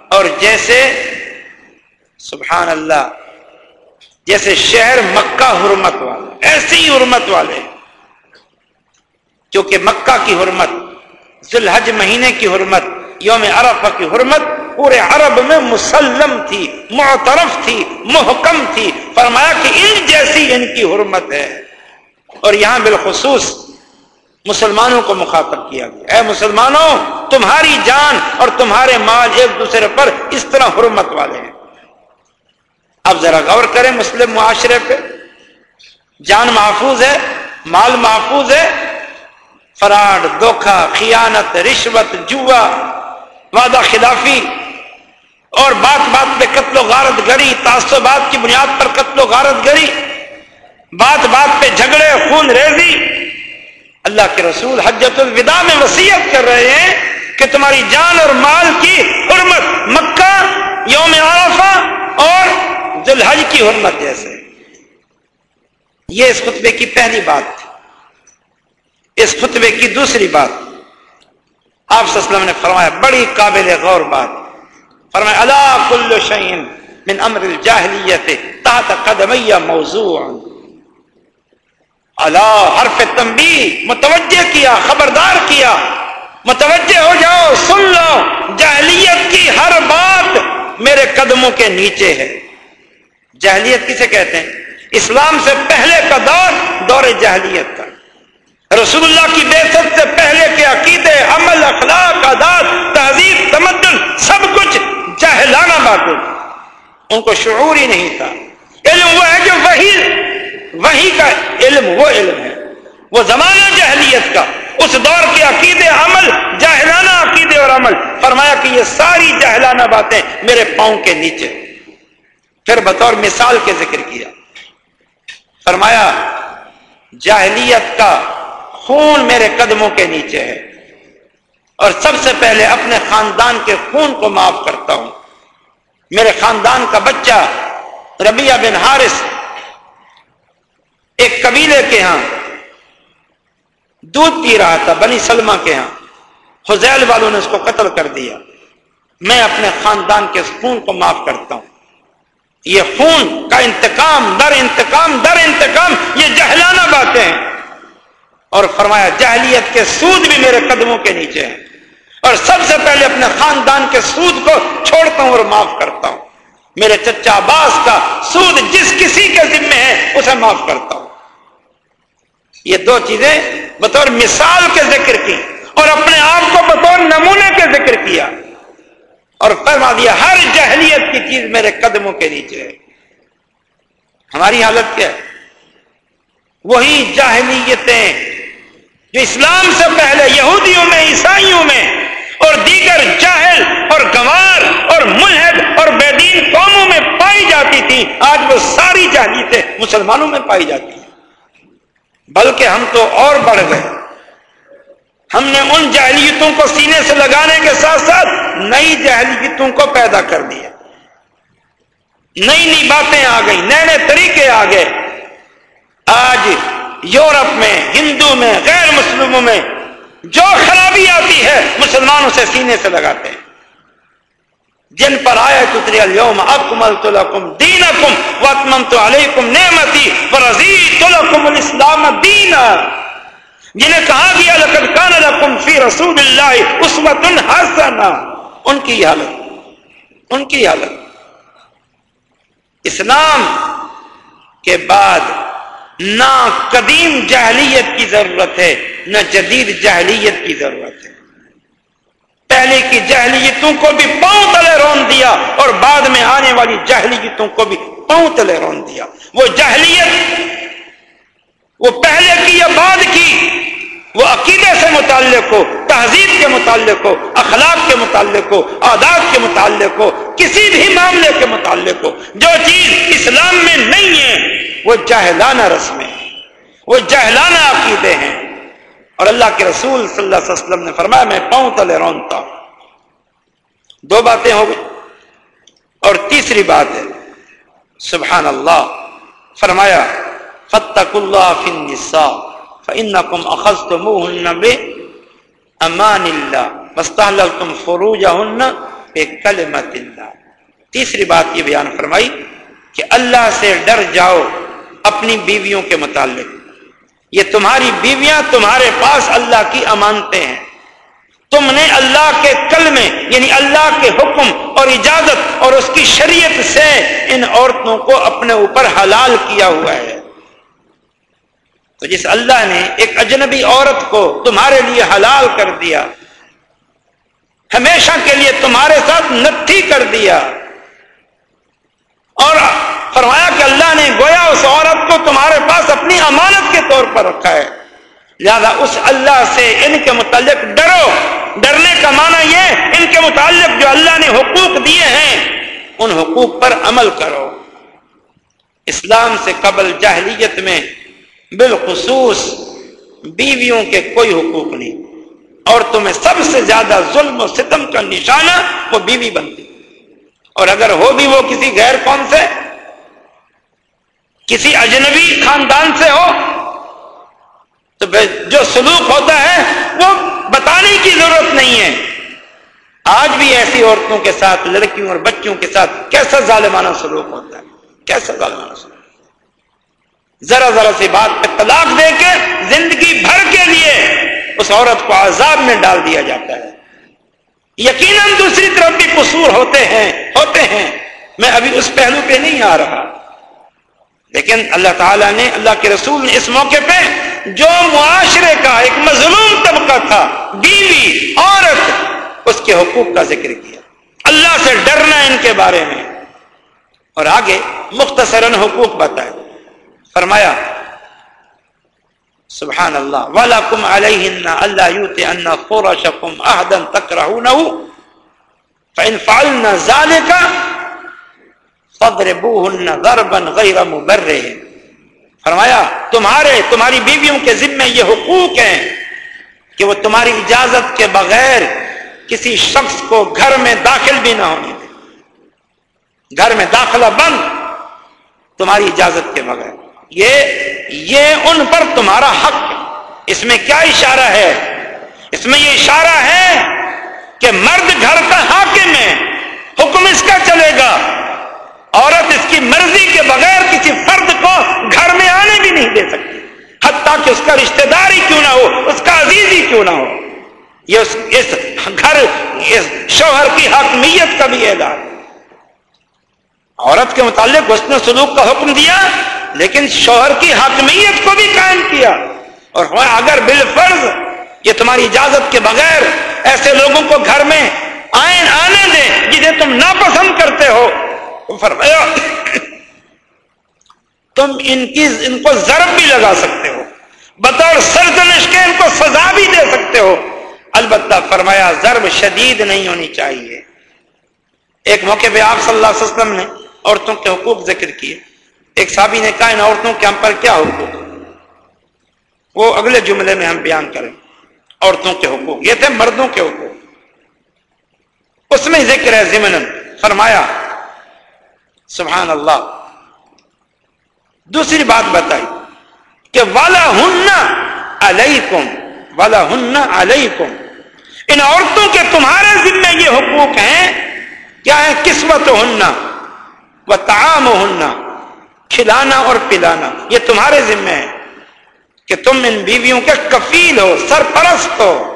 اور جیسے سبحان اللہ جیسے شہر مکہ حرمت والا ایسی ہی حرمت والے۔ کیونکہ مکہ کی حرمت ذی الحج مہینے کی حرمت یوم عرفہ کی حرمت، پورے عرب میں مسلم تھی، معترف تھی، محکم تھی۔ فرمایا کہ ان جیسی ان کی حرمت ہے۔ اور یہاں بالخصوص مسلمانوں کو مخاطب کیا گیا۔ اے مسلمانوں، تمہاری جان اور تمہارے مال ایک دوسرے پر اس طرح حرمت والے ہیں۔ اب ذرا غور کریں مسلم معاشرے پہ۔ جان محفوظ ہے، مال محفوظ ہے۔ فراڈ دھوکھا خیانت، رشوت، جوا وعدہ خلافی اور بات بات پہ قتل و غارت گری، تعصبات کی بنیاد پر قتل و غارت گری، بات بات پہ جھگڑے، خون ریزی۔ اللہ کے رسول حجت الوداع میں وسیعت کر رہے ہیں کہ تمہاری جان اور مال کی حرمت مکہ، یوم عرفہ اور ذوالحج کی حرمت جیسے۔ یہ اس خطبے کی پہلی بات تھی۔ اس خطبے کی دوسری بات۔ آپ وسلم نے فرمایا، بڑی قابل غور بات فرمایا اللہ کل شعین من امر الجاہلیت تحت قدمیہ موضوع اللہ حرف تنبی متوجہ کیا، خبردار کیا۔ متوجہ ہو جاؤ، سن لو جہلیت کی ہر بات میرے قدموں کے نیچے ہے۔ جہلیت کسے کہتے ہیں؟ اسلام سے پہلے کا دور دور جہلیت رسول اللہ کی بے سے پہلے کے عقیدے، عمل، اخلاق، عادات تہذیب تمدن، سب کچھ جہلانہ باتیں ان کو شعور ہی نہیں تھا۔ علم وہ ہے جو وہی وہی کا علم، وہ علم ہے۔ وہ زمانہ جہلیت کا، اس دور کے عقیدے، عمل جہلانہ عقیدے اور عمل۔ فرمایا کہ یہ ساری جہلانہ باتیں میرے پاؤں کے نیچے۔ پھر بطور مثال کے ذکر کیا۔ فرمایا جاہلیت کا خون میرے قدموں کے نیچے ہے۔ اور سب سے پہلے اپنے خاندان کے خون کو معاف کرتا ہوں۔ میرے خاندان کا بچہ ربیہ بن حارث ایک قبیلے کے ہاں دودھ پی رہا تھا، بنی سلمہ کے ہاں۔ حزیل والوں نے اس کو قتل کر دیا۔ میں اپنے خاندان کے خون کو معاف کرتا ہوں۔ یہ خون کا انتقام، در انتقام در انتقام، یہ جہلانہ باتیں ہیں۔ اور فرمایا جہلیت کے سود بھی میرے قدموں کے نیچے ہیں۔ اور سب سے پہلے اپنے خاندان کے سود کو چھوڑتا ہوں اور معاف کرتا ہوں۔ میرے چچا عباس کا سود جس کسی کے ذمے ہے، اسے معاف کرتا ہوں۔ یہ دو چیزیں بطور مثال کے ذکر کی اور اپنے آپ کو بطور نمونے کے ذکر کیا۔ اور فرما دیا، ہر جہلیت کی چیز میرے قدموں کے نیچے ہے۔ ہماری حالت کیا ہے؟ وہی جاہلیتیں جو اسلام سے پہلے یہودیوں میں، عیسائیوں میں، اور دیگر جاہل اور گوار اور ملحد اور بے دین قوموں میں پائی جاتی تھی، آج وہ ساری جہلیتیں مسلمانوں میں پائی جاتی ہیں۔ بلکہ ہم تو اور بڑھ گئے۔ ہم نے ان جہلیتوں کو سینے سے لگانے کے ساتھ ساتھ نئی جہلیتوں کو پیدا کر دیا نئی نئی باتیں آ گئی نئے نئے طریقے آ گئے۔ آج یورپ میں، ہندو میں، غیر مسلموں میں جو خرابی آتی ہے، مسلمانوں سے سینے سے لگاتے ہیں۔ جن پر آئے آیا اتری، اليوم اکملت لکم دینکم واتممت علیکم نعمتی ورزیت لکم الاسلام دینا۔ جنہیں کہا گیا، لقد کان لکم فی رسول اللہ اسوۃ حسنہ۔ ان کی حالت، ان کی حالت۔ اسلام کے بعد نہ قدیم جہلیت کی ضرورت ہے نہ جدید جہلیت کی ضرورت ہے۔ پہلے کی جہلیتوں کو بھی پاؤں تلے رون دیا اور بعد میں آنے والی جہلیتوں کو بھی پاؤں تلے رون دیا۔ وہ جہلیت وہ پہلے کی یا بعد کی؟ وہ عقیدے سے متعلق ہو، تہذیب کے متعلق ہو، اخلاق کے متعلق ہو، آداب کے متعلق ہو، کسی بھی معاملے کے متعلق ہو، جو چیز اسلام میں نہیں ہے، وہ جہلانہ رسمیں وہ جہلانہ عقیدے ہیں۔ اور اللہ کے رسول صلی اللہ علیہ وسلم نے فرمایا، میں پاؤں تلے رونتا ہوں۔ دو باتیں ہو گئی اور تیسری بات ہے، سبحان اللہ، فرمایا فتق اللہ فی النساء۔ فإنکم اخذتموہن بے امان اللہ واستحللتم فروجہن بے اللہ تیسری بات یہ بیان فرمائی کہ اللہ سے ڈر جاؤ اپنی بیویوں کے متعلق۔ یہ تمہاری بیویاں تمہارے پاس اللہ کی امانتے ہیں۔ تم نے اللہ کے کل میں یعنی اللہ کے حکم اور اجازت اور اس کی شریعت سے ان عورتوں کو اپنے اوپر حلال کیا ہوا ہے۔ تو جس اللہ نے ایک اجنبی عورت کو تمہارے لیے حلال کر دیا، ہمیشہ کے لیے تمہارے ساتھ نتھی کر دیا، اور فرمایا کہ اللہ نے گویا اس عورت کو تمہارے پاس اپنی امانت کے طور پر رکھا ہے۔ لہذا اس اللہ سے ان کے متعلق ڈرو۔ ڈرنے کا معنی یہ، ان کے متعلق جو اللہ نے حقوق دیے ہیں، ان حقوق پر عمل کرو۔ اسلام سے قبل جاہلیت میں بالخصوص بیویوں کے کوئی حقوق نہیں۔ اور تمہیں سب سے زیادہ ظلم و ستم کا نشانہ وہ بیوی بنتی۔ اور اگر ہو بھی وہ کسی غیر کون سے، کسی اجنبی خاندان سے ہو، تو جو سلوک ہوتا ہے، وہ بتانے کی ضرورت نہیں ہے۔ آج بھی ایسی عورتوں کے ساتھ، لڑکیوں اور بچوں کے ساتھ کیسا ظالمانہ سلوک ہوتا ہے؟ کیسا ظالمانہ سلوک؟ ذرا ذرا سی بات پہ طلاق دے کے زندگی بھر کے لیے اس عورت کو عذاب میں ڈال دیا جاتا ہے۔ یقیناً دوسری طرف بھی قصور ہوتے ہیں ہوتے ہیں۔ میں ابھی اس پہلو پہ نہیں آ رہا۔ لیکن اللہ تعالیٰ نے، اللہ کے رسول نے اس موقع پہ جو معاشرے کا ایک مظلوم طبقہ تھا، بیوی، عورت، اس کے حقوق کا ذکر کیا۔ اللہ سے ڈرنا ان کے بارے میں۔ اور آگے مختصراً حقوق بتائے فرمایا سبحان اللہ والا کم علیہ اللہ یوت ان فورشکم احدن تکرہونہو فإن فعلنا ذلك فضربوهن ضربا غیر مبرہ فرمایا، تمہارے، تمہاری بیویوں کے ذمہ یہ حقوق ہیں کہ وہ تمہاری اجازت کے بغیر کسی شخص کو گھر میں داخل بھی نہ ہونے دے گھر میں داخلہ بند، تمہاری اجازت کے بغیر۔ یہ یہ ان پر تمہارا حق اس میں کیا اشارہ ہے؟ اس میں یہ اشارہ ہے کہ مرد گھر کا حاکم ہے، حکم اس کا چلے گا۔ عورت اس کی مرضی کے بغیر کسی فرد کو گھر میں آنے بھی نہیں دے سکتی۔ حتیٰ کہ اس کا رشتہ دار ہی کیوں نہ ہو، اس کا عزیز ہی کیوں نہ ہو۔ یہ اس اس گھر، اس شوہر کی حاکمیت کا بھی اعلان۔ عورت کے متعلق اس نے سلوک کا حکم دیا، لیکن شوہر کی حاکمیت کو بھی قائم کیا۔ اور اگر بالفرض یہ تمہاری اجازت کے بغیر ایسے لوگوں کو گھر میں آئین آنے دیں جنہیں تم ناپسند کرتے ہو۔ فرمایا، تم ان کی، ان کو ضرب بھی لگا سکتے ہو، بطور سرزنش کے ان کو سزا بھی دے سکتے ہو۔ البتہ فرمایا، ضرب شدید نہیں ہونی چاہیے۔ ایک موقع پہ آپ صلی اللہ علیہ وسلم نے عورتوں کے حقوق ذکر کیے۔ ایک صحابی نے کہا، ان عورتوں کے ہم پر کیا حقوق؟ وہ اگلے جملے میں ہم بیان کریں۔ عورتوں کے حقوق، یہ تھے مردوں کے حقوق۔ اس میں ذکر ہے ضمن فرمایا سبحان اللہ دوسری بات بتائی کہ والا ہن علیکم والا ہن علیکم ان عورتوں کے تمہارے ذمے یہ حقوق ہیں، کیا ہے قسمت ہننا و تعام کھلانا اور پلانا۔ یہ تمہارے ذمے ہے کہ تم ان بیویوں کے کفیل ہو، سرپرست ہو۔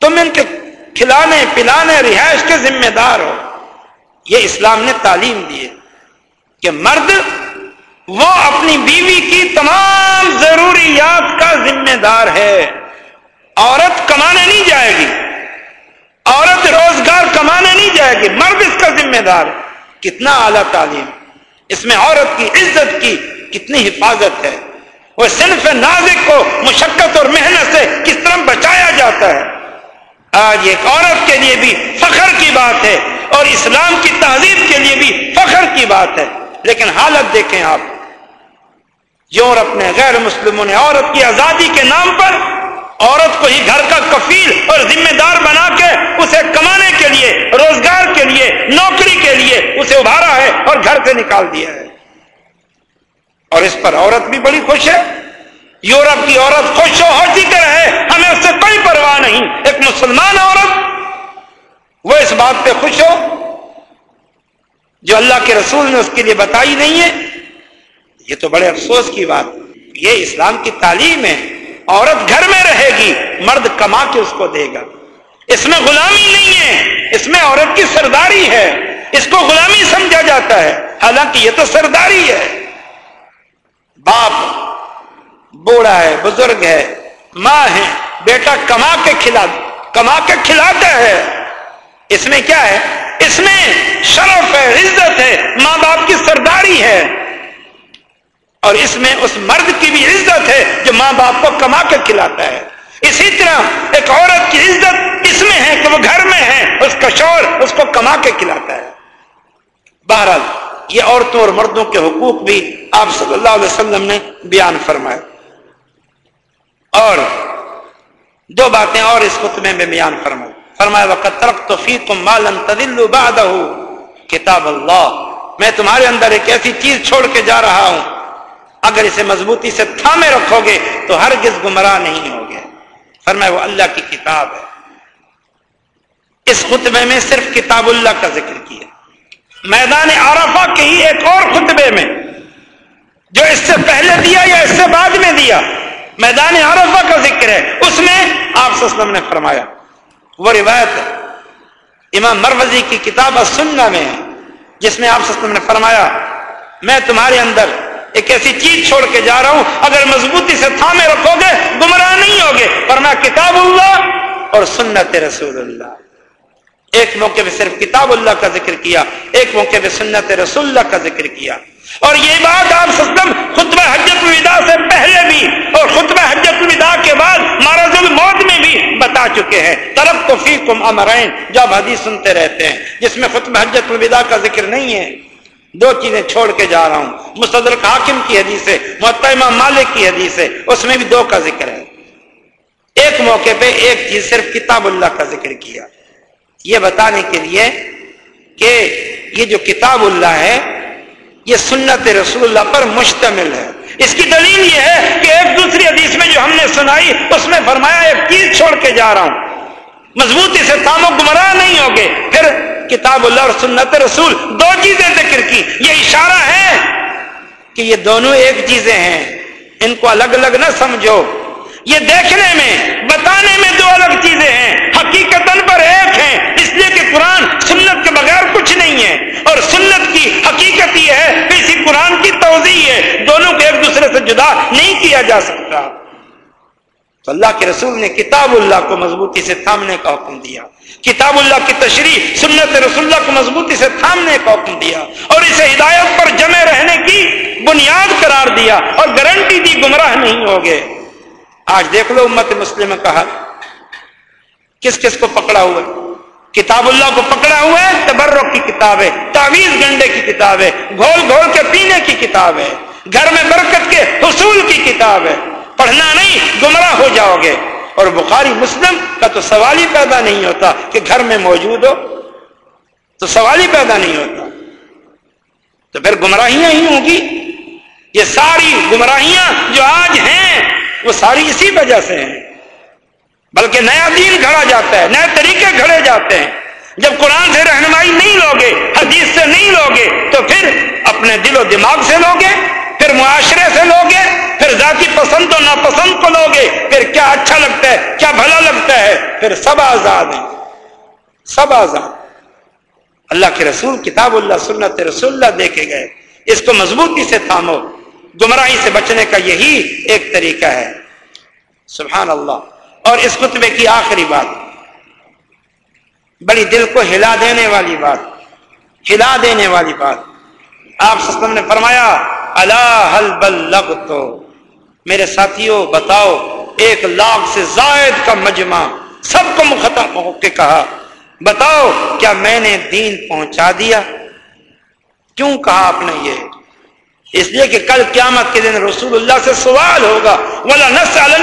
تم ان کے کھلانے، پلانے، رہائش کے ذمہ دار ہو۔ یہ اسلام نے تعلیم دی ہے کہ مرد وہ اپنی بیوی کی تمام ضروریات کا ذمہ دار ہے۔ عورت کمانے نہیں جائے گی، عورت روزگار کمانے نہیں جائے گی، مرد اس کا ذمہ دار۔ کتنا اعلیٰ تعلیم، اس میں عورت کی عزت کی کتنی حفاظت ہے، وہ صنف نازک کو مشقت اور محنت سے کس طرح بچایا جاتا ہے۔ آج ایک عورت کے لیے بھی فخر کی بات ہے اور اسلام کی تہذیب کے لیے بھی فخر کی بات ہے۔ لیکن حالت دیکھیں آپ یورپ نے غیر مسلموں نے عورت کی آزادی کے نام پر عورت کو ہی گھر کا کفیل اور ذمہ دار بنا کے اسے کمانے کے لیے، روزگار کے لیے، نوکری کے لیے اسے ابھارا ہے اور گھر سے نکال دیا ہے۔ اور اس پر عورت بھی بڑی خوش ہے۔ یورپ کی عورت خوش ہو ذکر ہے، ہمیں اس سے کوئی پرواہ نہیں۔ ایک مسلمان عورت، وہ اس بات پہ خوش ہو جو اللہ کے رسول نے اس کے لیے بتائی نہیں ہے۔ یہ تو بڑے افسوس کی بات۔ یہ اسلام کی تعلیم ہے۔ عورت گھر میں رہے گی، مرد کما کے اس کو دے گا۔ اس میں غلامی نہیں ہے، اس میں عورت کی سرداری ہے۔ اس کو غلامی سمجھا جاتا ہے۔ حالانکہ یہ تو سرداری ہے۔ باپ بوڑھا ہے، بزرگ ہے، ماں ہے، بیٹا کما کے کھلا، کما کے کھلاتا ہے۔ اس میں کیا ہے؟ اس میں شرف ہے، عزت ہے، ماں باپ کی سرداری ہے۔ اور اس میں اس مرد کی بھی عزت ہے جو ماں باپ کو کما کے کھلاتا ہے۔ اسی طرح ایک عورت کی عزت اس میں ہے کہ وہ گھر میں ہے، اس کا شور اس کو کما کے کھلاتا ہے۔ بہرحال، یہ عورتوں اور مردوں کے حقوق بھی آپ صلی اللہ علیہ وسلم نے بیان فرمائے۔ اور دو باتیں اور اس خطبے میں بیان فرمائے۔ فرمایا وقت ترق تو فی تم مالن تدل کتاب اللہ، میں تمہارے اندر ایک ایسی چیز چھوڑ کے جا رہا ہوں۔ اگر اسے مضبوطی سے تھامے رکھو گے تو ہرگز گمراہ نہیں ہوگے۔ فرمایا، وہ اللہ کی کتاب ہے۔ اس خطبے میں صرف کتاب اللہ کا ذکر کیا۔ میدان عرفہ کے ہی ایک اور خطبے میں، جو اس سے پہلے دیا یا اس سے بعد میں دیا، میدان عرفہ کا ذکر ہے۔ اس میں آپ وسلم نے فرمایا، وہ روایت ہے۔ امام مروزی کی کتاب سننا میں ہے، جس میں آپ وسلم نے فرمایا، میں تمہارے اندر ایک ایسی چیز چھوڑ کے جا رہا ہوں، اگر مضبوطی سے تھامے رکھو گے گمراہ نہیں ہوگے۔ پر میں کتاب اللہ اور سنت رسول اللہ۔ ایک موقع پہ صرف کتاب اللہ کا ذکر کیا، ایک موقع پہ سنت رسول اللہ کا ذکر کیا۔ اور یہ بات آپ سسٹم خطبہ حجت الوداع سے پہلے بھی اور خطبہ حجت الوداع کے بعد مارز الموت میں بھی بتا چکے ہیں۔ طرف تو فی کم امرائن جب حدیث سنتے رہتے ہیں، جس میں خطبہ حجت الوداع کا ذکر نہیں ہے۔ دو چیزیں چھوڑ کے جا رہا ہوں۔ مستدرک حاکم کی حدیث ہے محتمہ مالک کی حدیث ہے، اس میں بھی دو کا ذکر ہے۔ ایک موقع پہ ایک چیز صرف کتاب اللہ کا ذکر کیا۔ یہ بتانے کے لیے کہ یہ جو کتاب اللہ ہے، یہ سنت رسول اللہ پر مشتمل ہے۔ اس کی دلیل یہ ہے کہ ایک دوسری حدیث میں جو ہم نے سنائی، اس میں فرمایا ایک چیز چھوڑ کے جا رہا ہوں۔ مضبوطی سے تامو گمراہ نہیں ہوگے، پھر کتاب اللہ اور سنت رسول دو چیزیں ذکر کی۔ یہ اشارہ ہے کہ یہ دونوں ایک چیزیں ہیں۔ ان کو الگ الگ نہ سمجھو۔ یہ دیکھنے میں، بتانے میں دو الگ چیزیں ہیں۔ حقیقت پر ایک ہیں۔ اس لیے کہ قرآن سنت کے بغیر کچھ نہیں ہے۔ اور سنت کی حقیقت یہ ہے کہ اسی قرآن کی توضیع ہے۔ دونوں کو ایک دوسرے سے جدا نہیں کیا جا سکتا۔ تو اللہ کے رسول نے کتاب اللہ کو مضبوطی سے تھامنے کا حکم دیا۔ کتاب اللہ کی تشریح سنت رسول اللہ کو مضبوطی سے تھامنے کا حکم دیا اور اسے ہدایت پر جمع رہنے کی بنیاد قرار دیا اور گارنٹی دی گمراہ نہیں ہوگے۔ آج دیکھ لو امت مسلم کہا کس کس کو پکڑا ہوا کتاب اللہ کو پکڑا ہوا ہے، تبرک کی کتاب ہے، تعویذ گنڈے کی کتاب ہے، گھول گھول کے پینے کی کتاب ہے، گھر میں برکت کے حصول کی کتاب ہے۔ پڑھنا نہیں، گمراہ ہو جاؤ گے۔ اور بخاری مسلم کا تو سوال ہی پیدا نہیں ہوتا کہ گھر میں موجود ہو۔ تو سوال ہی پیدا نہیں ہوتا۔ تو پھر گمراہیاں ہی ہوں گی۔ یہ ساری گمراہیاں جو آج ہیں، وہ ساری اسی وجہ سے ہیں۔ بلکہ نیا دین گھڑا جاتا ہے، نئے طریقے گھڑے جاتے ہیں۔ جب قرآن سے رہنمائی نہیں لوگے، حدیث سے نہیں لوگے، تو پھر اپنے دل و دماغ سے لوگے، پھر معاشرے سے لوگے پھر ذاتی پسند و ناپسند کو لوگے، پھر کیا اچھا لگتا ہے، کیا بھلا لگتا ہے، پھر سب آزاد ہیں۔ سب آزاد۔ اللہ کے رسول کتاب اللہ، سنت رسول اللہ دے کے گئے۔ اس کو مضبوطی سے تھامو۔ گمراہی سے بچنے کا یہی ایک طریقہ ہے۔ سبحان اللہ اور اس خطبے کی آخری بات۔ بڑی دل کو ہلا دینے والی بات۔ ہلا دینے والی بات۔ آپ سسلم نے فرمایا، اللہ حل تو میرے ساتھیوں بتاؤ، ایک لاکھ سے زائد کا مجمع سب کو مختم ہو کے کہا، بتاؤ، کیا میں نے دین پہنچا دیا؟ کیوں کہا آپ نے یہ؟ اس لیے کہ کل قیامت کے دن رسول اللہ سے سوال ہوگا ولا اللہ تعالیٰ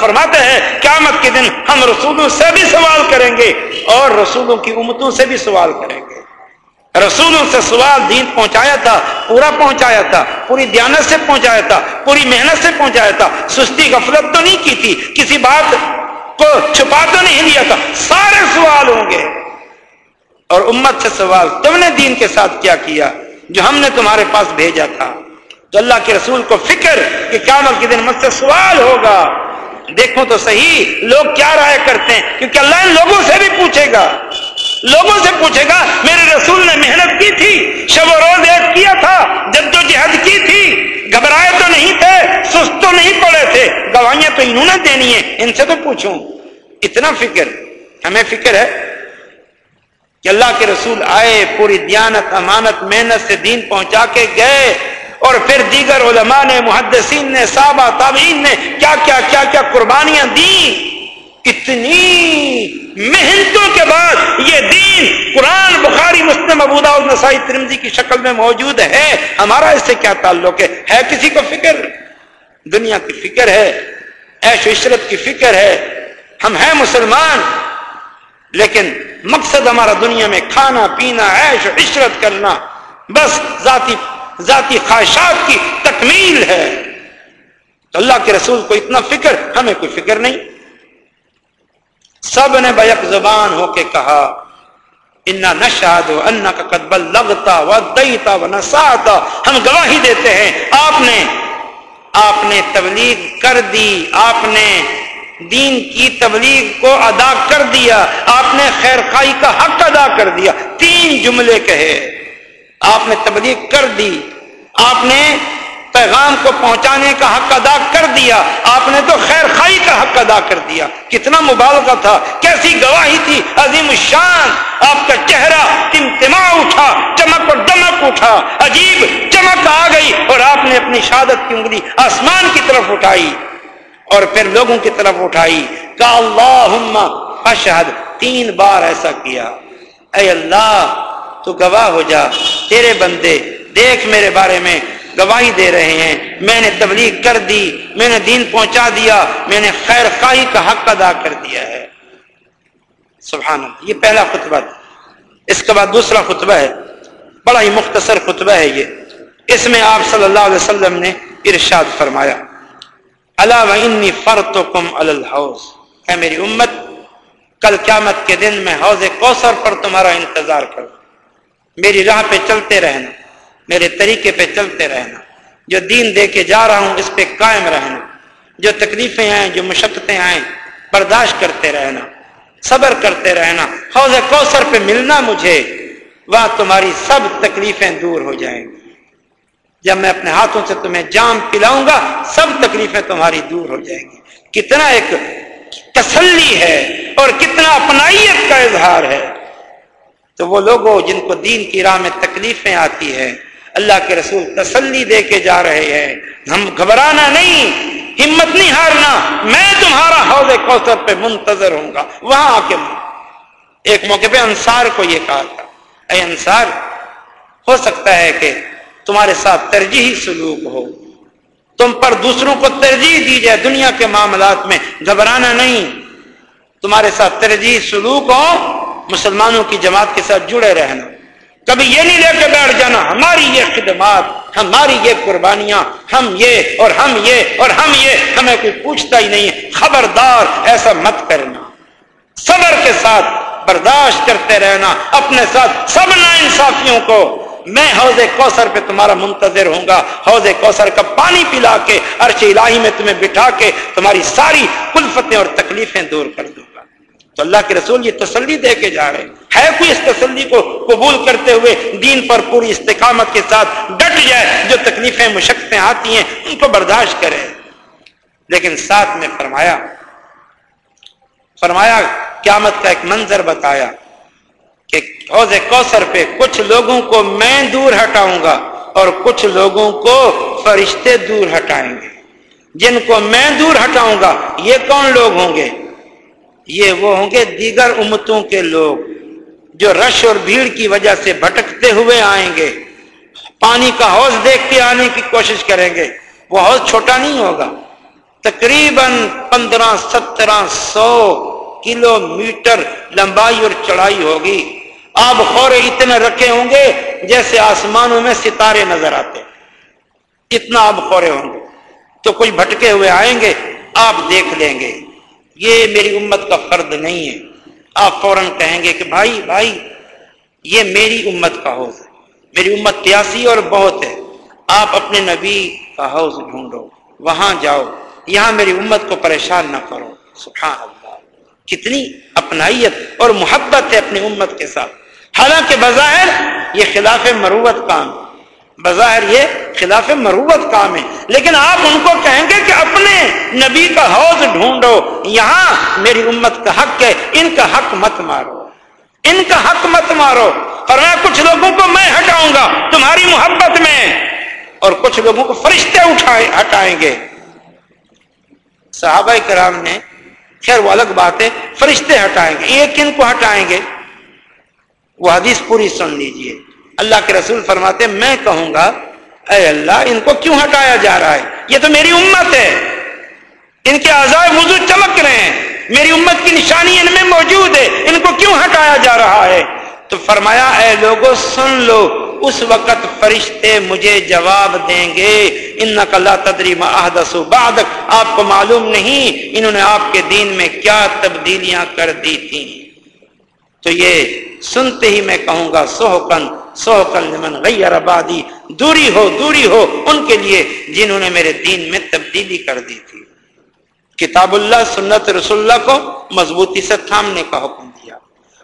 فرماتے ہیں، قیامت کے دن ہم رسولوں سے بھی سوال کریں گے اور رسولوں کی امتوں سے بھی سوال کریں گے۔ رسولوں سے سوال دین پہنچایا تھا، پورا پہنچایا تھا، پوری دیانت سے پہنچایا تھا، پوری محنت سے پہنچایا تھا، سستی غفلت تو نہیں کی تھی، کسی بات کو چھپا تو نہیں دیا تھا، سارے سوال ہوں گے۔ اور امت سے سوال تم نے دین کے ساتھ کیا کیا، جو ہم نے تمہارے پاس بھیجا تھا۔ تو اللہ کے رسول کو فکر کہ قیامت کے دن مجھ سے سوال ہوگا۔ دیکھو تو صحیح، لوگ کیا رائے کرتے ہیں؟ کیونکہ اللہ ان لوگوں سے بھی پوچھے گا۔ لوگوں سے پوچھے گا، میرے رسول نے محنت کی تھی، شب و روز ایک کیا تھا، جد و جہد کی تھی، گھبرائے تو نہیں تھے، سست تو نہیں پڑے تھے، گواہیاں تو انہوں نے دینی ہے ان سے تو پوچھوں۔ اتنا فکر، ہمیں فکر ہے کہ اللہ کے رسول آئے، پوری دیانت، امانت، محنت سے دین پہنچا کے گئے، اور پھر دیگر علماء نے، محدثین نے، صحابہ، تابعین نے کیا کیا کیا کیا قربانیاں دی اتنی محنتوں کے بعد یہ دین قرآن، بخاری، مسلم ابودا اور نسائی ترمزی کی شکل میں موجود ہے۔ ہمارا اس سے کیا تعلق ہے؟ ہے کسی کو فکر؟ دنیا کی فکر ہے ایش و عشرت کی فکر ہے۔ ہم ہیں مسلمان، لیکن مقصد ہمارا دنیا میں کھانا، پینا ایش و عشرت کرنا، بس ذاتی ذاتی خواہشات کی تکمیل ہے۔ تو اللہ کے رسول کو اتنا فکر، ہمیں کوئی فکر نہیں۔ سب نے بیک زبان ہو کے کہا، انا نشاد انا کا قدبل لگتا و دیتا و نساتا ہم گواہی دیتے ہیں، آپ نے آپ نے تبلیغ کر دی، آپ نے دین کی تبلیغ کو ادا کر دیا، آپ نے خیر خائی کا حق ادا کر دیا، تین جملے کہے، آپ نے تبلیغ کر دی، آپ نے پیغام کو پہنچانے کا حق ادا کر دیا۔ آپ نے تو خیر خائی کا حق ادا کر دیا۔ کتنا مبالغہ تھا، کیسی گواہی تھی۔ عظیم الشان، آپ کا چہرہ تمتما اٹھا، چمک اور دمک اٹھا۔ عجیب چمک آ گئی اور آپ نے اپنی شہادت کی انگلی آسمان کی طرف اٹھائی اور پھر لوگوں کی طرف اٹھائی۔ کہ اللہ اشہد۔ تین بار ایسا کیا۔ اے اللہ، تو گواہ ہو جا۔ تیرے بندے، دیکھ میرے بارے میں۔ گواہی دے رہے ہیں۔ میں نے تبلیغ کر دی، میں نے دین پہنچا دیا، میں نے خیر خواہی کا حق ادا کر دیا ہے۔ سبحان اللہ، یہ پہلا خطبہ۔ تھا اس کے بعد دوسرا خطبہ ہے۔ بڑا ہی مختصر خطبہ ہے یہ۔ اس میں آپ صلی اللہ علیہ وسلم نے ارشاد فرمایا اللہ انی فرتکم علی الحوض اے میری امت، کل قیامت کے دن میں حوض کوثر پر تمہارا انتظار کروں۔ میری راہ پہ چلتے رہنا۔ میرے طریقے پہ چلتے رہنا، جو دین دے کے جا رہا ہوں، اس پہ قائم رہنا، جو تکلیفیں آئیں، جو مشقتیں آئیں، برداشت کرتے رہنا، صبر کرتے رہنا، حوض کوثر پہ ملنا مجھے، وہاں تمہاری سب تکلیفیں دور ہو جائیں گی۔ جب میں اپنے ہاتھوں سے تمہیں جام پلاؤں گا، سب تکلیفیں تمہاری دور ہو جائیں گی۔ کتنا ایک تسلی ہے اور کتنا اپنائیت کا اظہار ہے۔ تو وہ لوگ جن کو دین کی راہ میں تکلیفیں آتی ہیں اللہ کے رسول تسلی دے کے جا رہے ہیں۔ ہم گھبرانا نہیں، ہمت نہیں ہارنا۔ میں تمہارا حوض کوثر پہ منتظر ہوں گا۔ وہاں آ کے ایک موقع پہ انصار کو یہ کہا تھا۔ اے انصار، ہو سکتا ہے کہ تمہارے ساتھ ترجیحی سلوک ہو۔ تم پر دوسروں کو ترجیح دی جائے۔ دنیا کے معاملات میں گھبرانا نہیں۔ تمہارے ساتھ ترجیح سلوک ہو۔ مسلمانوں کی جماعت کے ساتھ جڑے رہنا۔ کبھی یہ نہیں لے کے بیٹھ جانا، ہماری یہ خدمات، ہماری یہ قربانیاں، ہم یہ اور ہم یہ اور ہم یہ، ہمیں کوئی پوچھتا ہی نہیں، خبردار ایسا مت کرنا۔ صبر کے ساتھ برداشت کرتے رہنا، اپنے ساتھ سب نا انصافیوں کو۔ میں حوض کوثر پہ تمہارا منتظر ہوں گا، حوض کوثر کا پانی پلا کے، عرش الہی میں تمہیں بٹھا کے تمہاری ساری کلفتیں اور تکلیفیں دور کر دوں۔ تو اللہ کے رسول یہ تسلی دے کے جا رہے ہیں۔ ہے کوئی اس تسلی کو قبول کرتے ہوئے دین پر پوری استقامت کے ساتھ ڈٹ جائے جو تکلیفیں مشقتیں آتی ہیں، ان کو برداشت کرے۔ لیکن ساتھ میں فرمایا فرمایا، قیامت کا ایک منظر بتایا کہ حوض کوثر پہ کچھ لوگوں کو میں دور ہٹاؤں گا اور کچھ لوگوں کو فرشتے دور ہٹائیں گے۔ جن کو میں دور ہٹاؤں گا، یہ کون لوگ ہوں گے؟ یہ وہ ہوں گے دیگر امتوں کے لوگ جو رش اور بھیڑ کی وجہ سے بھٹکتے ہوئے آئیں گے۔ پانی کا حوض دیکھ کے آنے کی کوشش کریں گے۔ وہ حوض چھوٹا نہیں ہوگا۔ تقریباً پندرہ، سترہ، سو کلو میٹر لمبائی اور چڑھائی ہوگی۔ آب خورے اتنے رکھے ہوں گے جیسے آسمانوں میں ستارے نظر آتے۔ اتنا آب خورے ہوں گے۔ تو کچھ بھٹکے ہوئے آئیں گے، آپ دیکھ لیں گے۔ یہ میری امت کا فرد نہیں ہے۔ آپ فوراً کہیں گے کہ بھائی بھائی، یہ میری امت کا حوض ہے۔ میری امت پیاسی اور بہت ہے۔ آپ اپنے نبی کا حوض ڈھونڈو۔ وہاں جاؤ۔ یہاں میری امت کو پریشان نہ کرو۔ سبحان اللہ۔ کتنی اپنائیت اور محبت ہے اپنی امت کے ساتھ۔ حالانکہ بظاہر یہ خلاف مروت کام بظاہر یہ خلاف مروت کام ہے لیکن آپ ان کو کہیں گے کہ اپنے نبی کا حوض ڈھونڈو۔ یہاں میری امت کا حق ہے، ان کا حق مت مارو۔ ان کا حق مت مارو۔ اور میں کچھ لوگوں کو میں ہٹاؤں گا تمہاری محبت میں۔ اور کچھ لوگوں کو فرشتے اٹھائے، ہٹائیں گے۔ صحابہ کرام نے، خیر وہ الگ بات ہے، فرشتے ہٹائیں گے۔ ایک کن کو ہٹائیں گے۔ وہ حدیث پوری سن لیجیے۔ اللہ کے رسول فرماتے میں کہوں گا، اے اللہ، ان کو کیوں ہٹایا جا رہا ہے؟ یہ تو میری امت ہے۔ ان کے آزاد وضو چمک رہے ہیں۔ میری امت کی نشانی ان میں موجود ہے۔ ان کو کیوں ہٹایا جا رہا ہے؟ تو فرمایا، اے لوگوں سن لو، اس وقت فرشتے مجھے جواب دیں گے۔ ان اللہ تدری محدث بعدک۔ آپ کو معلوم نہیں، انہوں نے آپ کے دین میں کیا تبدیلیاں کر دی تھیں۔ تو یہ سنتے ہی میں کہوں گا سوکن سوکن لمن غیر آبادی دوری ہو دوری ہو، ان کے لیے جنہوں نے میرے دین میں تبدیلی کر دی تھی۔ کتاب اللہ، سنت رسول اللہ کو مضبوطی سے تھامنے کا حکم دیا۔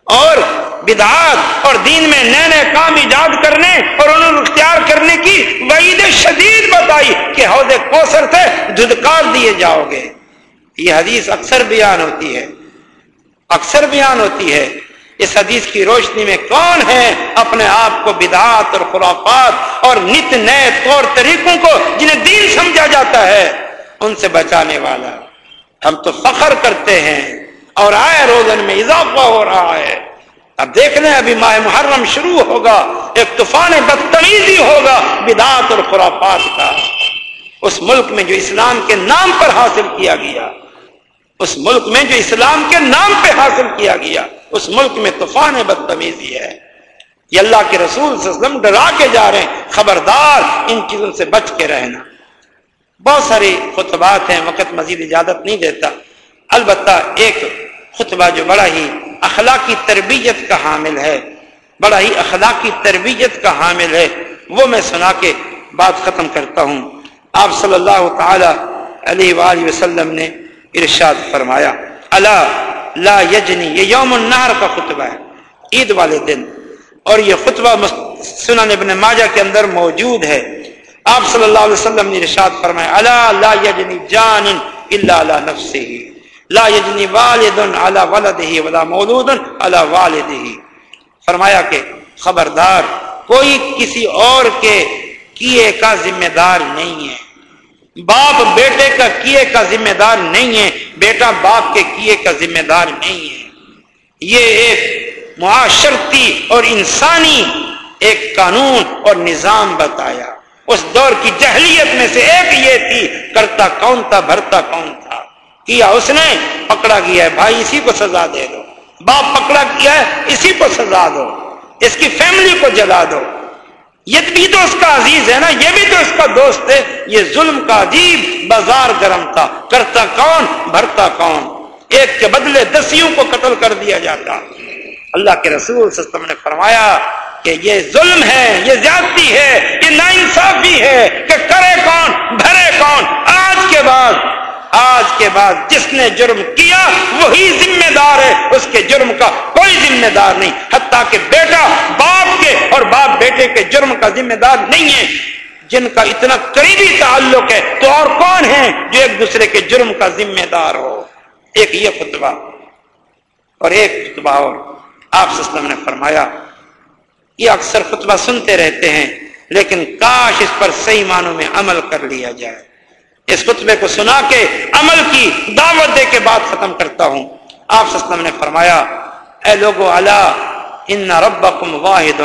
اور بدعات اور دین میں نئے نئے کام ایجاد کرنے اور انہوں اختیار کرنے کی وعید شدید بتائی کہ حوض کوثر سے دھدکار دیے جاؤ گے۔ یہ حدیث اکثر بیان ہوتی ہے۔ اکثر بیان ہوتی ہے۔ اس حدیث کی روشنی میں کون ہے اپنے آپ کو بدعات اور خرافات اور نت نئے طور طریقوں کو جنہیں دین سمجھا جاتا ہے، ان سے بچانے والا۔ ہم تو فخر کرتے ہیں اور آئے روزن میں اضافہ ہو رہا ہے۔ اب دیکھ لیں ابھی ماہ محرم شروع ہوگا، ایک طوفان بدتمیزی ہوگا بدعات اور خرافات کا۔ اس ملک میں جو اسلام کے نام پر حاصل کیا گیا، اس ملک میں جو اسلام کے نام پہ حاصل کیا گیا اس ملک میں طوفان بدتمیزی ہے۔ یہ اللہ کے رسول صلی اللہ علیہ وسلم ڈرا کے جا رہے ہیں۔ خبردار ان چیزوں سے بچ کے رہنا۔ بہت ساری خطبات ہیں، وقت مزید اجازت نہیں دیتا۔ البتہ ایک خطبہ جو بڑا ہی اخلاقی تربیت کا حامل ہے۔ بڑا ہی اخلاقی تربیت کا حامل ہے۔ وہ میں سنا کے بات ختم کرتا ہوں۔ آپ صلی اللہ تعالی علیہ وآلہ وسلم نے ارشاد فرمایا اللہ لا یجنی، یہ یوم النہر کا خطبہ ہے، عید والے دن۔ اور یہ خطبہ سنن ابن ماجہ کے اندر موجود ہے۔ آپ صلی اللہ علیہ وسلم نے ارشاد فرمایا اللہ لا یجنی جان الا علی نفسه لا یجنی والد علی ولده ولا مولود علی والده فرمایا کہ، خبردار، کوئی کسی اور کے کیے کا ذمہ دار نہیں ہے۔ باپ بیٹے کا کیے کا ذمہ دار نہیں ہے، بیٹا باپ کے کیے کا ذمہ دار نہیں ہے۔ یہ ایک معاشرتی اور انسانی ایک قانون اور نظام بتایا۔ اس دور کی جہلیت میں سے ایک یہ تھی، کرتا کون تھا، بھرتا کون تھا۔ کیا اس نے پکڑا گیا ہے؟ بھائی، اسی کو سزا دے دو۔ باپ پکڑا کیا ہے، اسی کو سزا دو۔ اس کی فیملی کو جلا دو۔ یہ بھی تو اس کا عزیز ہے نا، یہ بھی تو اس کا دوست ہے۔ یہ ظلم کا عجیب بازار گرم تھا۔ کرتا کون، بھرتا کون۔ ایک کے بدلے دسیوں کو قتل کر دیا جاتا۔ اللہ کے رسول سسٹم نے فرمایا کہ یہ ظلم ہے، یہ زیادتی ہے، یہ نا انصافی ہے کہ کرے کون، بھرے کون۔ آج کے بعد، آج کے بعد جس نے جرم کیا، وہی ذمہ دار ہے۔ اس کے جرم کا کوئی ذمہ دار نہیں، حتیٰ کہ بیٹا باپ کے اور باپ بیٹے کے جرم کا ذمہ دار نہیں ہے۔ جن کا اتنا قریبی تعلق ہے، تو اور کون ہے جو ایک دوسرے کے جرم کا ذمہ دار ہو؟ ایک یہ خطبہ اور ایک خطبہ اور۔ آپ سسلم نے فرمایا، یہ اکثر خطبہ سنتے رہتے ہیں، لیکن کاش اس پر صحیح معنوں میں عمل کر لیا جائے۔ اس خطبے کو سنا کے عمل کی دعوت دے کے بات ختم کرتا ہوں۔ آپ سسلم نے فرمایا اے لوگو اللہ ان رب کم واحد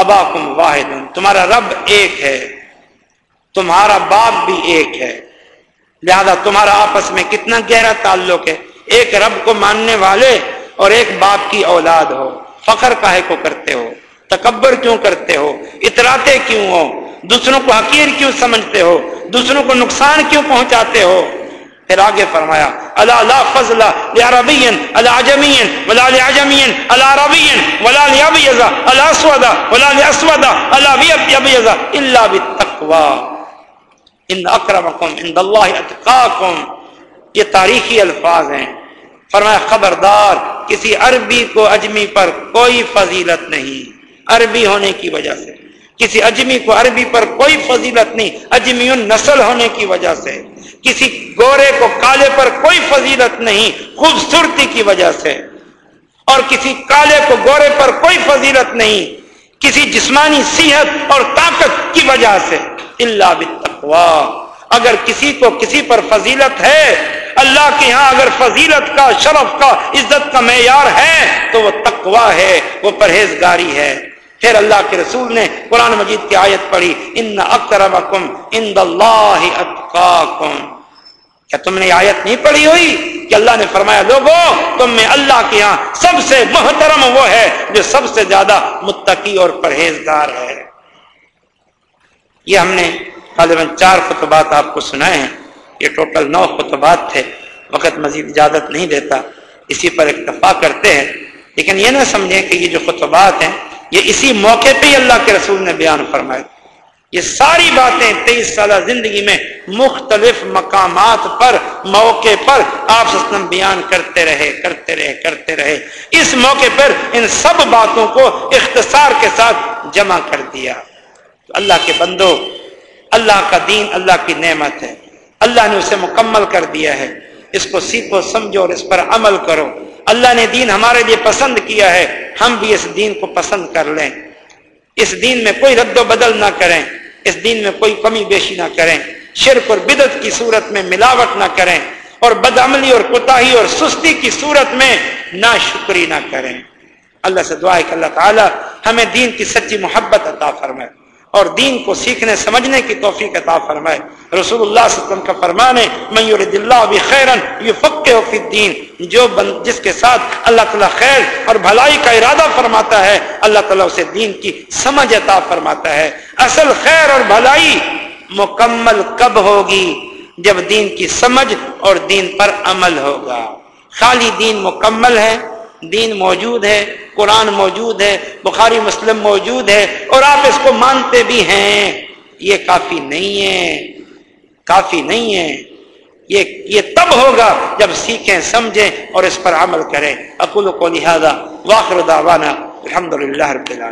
ابا کم واحد تمہارا رب ایک ہے، تمہارا باپ بھی ایک ہے۔ لہذا تمہارا آپس میں کتنا گہرا تعلق ہے، ایک رب کو ماننے والے اور ایک باپ کی اولاد ہو۔ فخر کاہے کو کرتے ہو؟ تکبر کیوں کرتے ہو؟ اتراتے کیوں ہو؟ دوسروں کو حقیر کیوں سمجھتے ہو؟ دوسروں کو نقصان کیوں پہنچاتے ہو؟ پھر آگے فرمایا اللہ لا فضل لعربین ولا لعجمین ولا ولا الا بالتقوی. ان اکرمکم عند اللہ اتقاکم۔ یہ تاریخی الفاظ ہیں۔ فرمایا، خبردار، کسی عربی کو اجمی پر کوئی فضیلت نہیں۔ عربی ہونے کی وجہ سے۔ کسی اجمی کو عربی پر کوئی فضیلت نہیں، اجمی نسل ہونے کی وجہ سے، کسی گورے کو کالے پر کوئی فضیلت نہیں، خوبصورتی کی وجہ سے، اور کسی کالے کو گورے پر کوئی فضیلت نہیں، کسی جسمانی صحت اور طاقت کی وجہ سے اللہ بالتقوا اگر کسی کو کسی پر فضیلت ہے، اللہ کے یہاں اگر فضیلت کا، شرف کا، عزت کا معیار ہے، تو وہ تقوا ہے، وہ پرہیزگاری ہے۔ پھر اللہ کے رسول نے قرآن مجید کی آیت پڑھی ان اکرمکم ان اللہ اتقاکم کیا تم نے آیت نہیں پڑھی ہوئی؟ کہ اللہ نے فرمایا لوگوں تم میں اللہ کے یہاں سب سے محترم وہ ہے جو سب سے زیادہ متقی اور پرہیزگار ہے. یہ ہم نے غالباً چار خطبات آپ کو سنائے ہیں۔ یہ ٹوٹل نو خطبات تھے، وقت مزید اجازت نہیں دیتا۔ اسی پر اکتفا کرتے ہیں۔ لیکن یہ نہ سمجھیں کہ یہ جو خطبات ہیں یہ اسی موقع پہ ہی اللہ کے رسول نے بیان فرمائے یہ ساری باتیں تیئیس سالہ زندگی میں مختلف مقامات پر، موقع پر آپ بیان کرتے رہے کرتے رہے کرتے رہے۔ اس موقع پر ان سب باتوں کو اختصار کے ساتھ جمع کر دیا۔ اللہ کے بندو، اللہ کا دین، اللہ کی نعمت ہے۔ اللہ نے اسے مکمل کر دیا ہے۔ اس کو سیکھو، سمجھو اور اس پر عمل کرو۔ اللہ نے دین ہمارے لیے پسند کیا ہے، ہم بھی اس دین کو پسند کر لیں۔ اس دین میں کوئی رد و بدل نہ کریں، اس دین میں کوئی کمی بیشی نہ کریں۔ شرک اور بدت کی صورت میں ملاوٹ نہ کریں اور بدعملی اور کوتاہی اور سستی کی صورت میں نہ شکری نہ کریں۔ اللہ سے دعا ہے کہ اللہ تعالی ہمیں دین کی سچی محبت عطا فرمائے۔ اور دین کو سیکھنے، سمجھنے کی توفیق عطا فرمائے۔ رسول اللہ صلی اللہ علیہ وسلم کا فرمان ہے میں یرید اللہ بخیرا یفقهه فی الدین جو جس کے ساتھ اللہ تعالیٰ خیر اور بھلائی کا ارادہ فرماتا ہے، اللہ تعالیٰ اسے دین کی سمجھ عطا فرماتا ہے۔ اصل خیر اور بھلائی مکمل کب ہوگی؟ جب دین کی سمجھ اور دین پر عمل ہوگا۔ خالی دین مکمل ہے دین موجود ہے، قرآن موجود ہے، بخاری مسلم موجود ہے اور آپ اس کو مانتے بھی ہیں۔ یہ کافی نہیں ہے، کافی نہیں ہے۔ یہ یہ تب ہوگا جب سیکھیں، سمجھیں اور اس پر عمل کریں۔ اکول کو لہٰذا واخر دعوانا الحمد للہ رب العالمین۔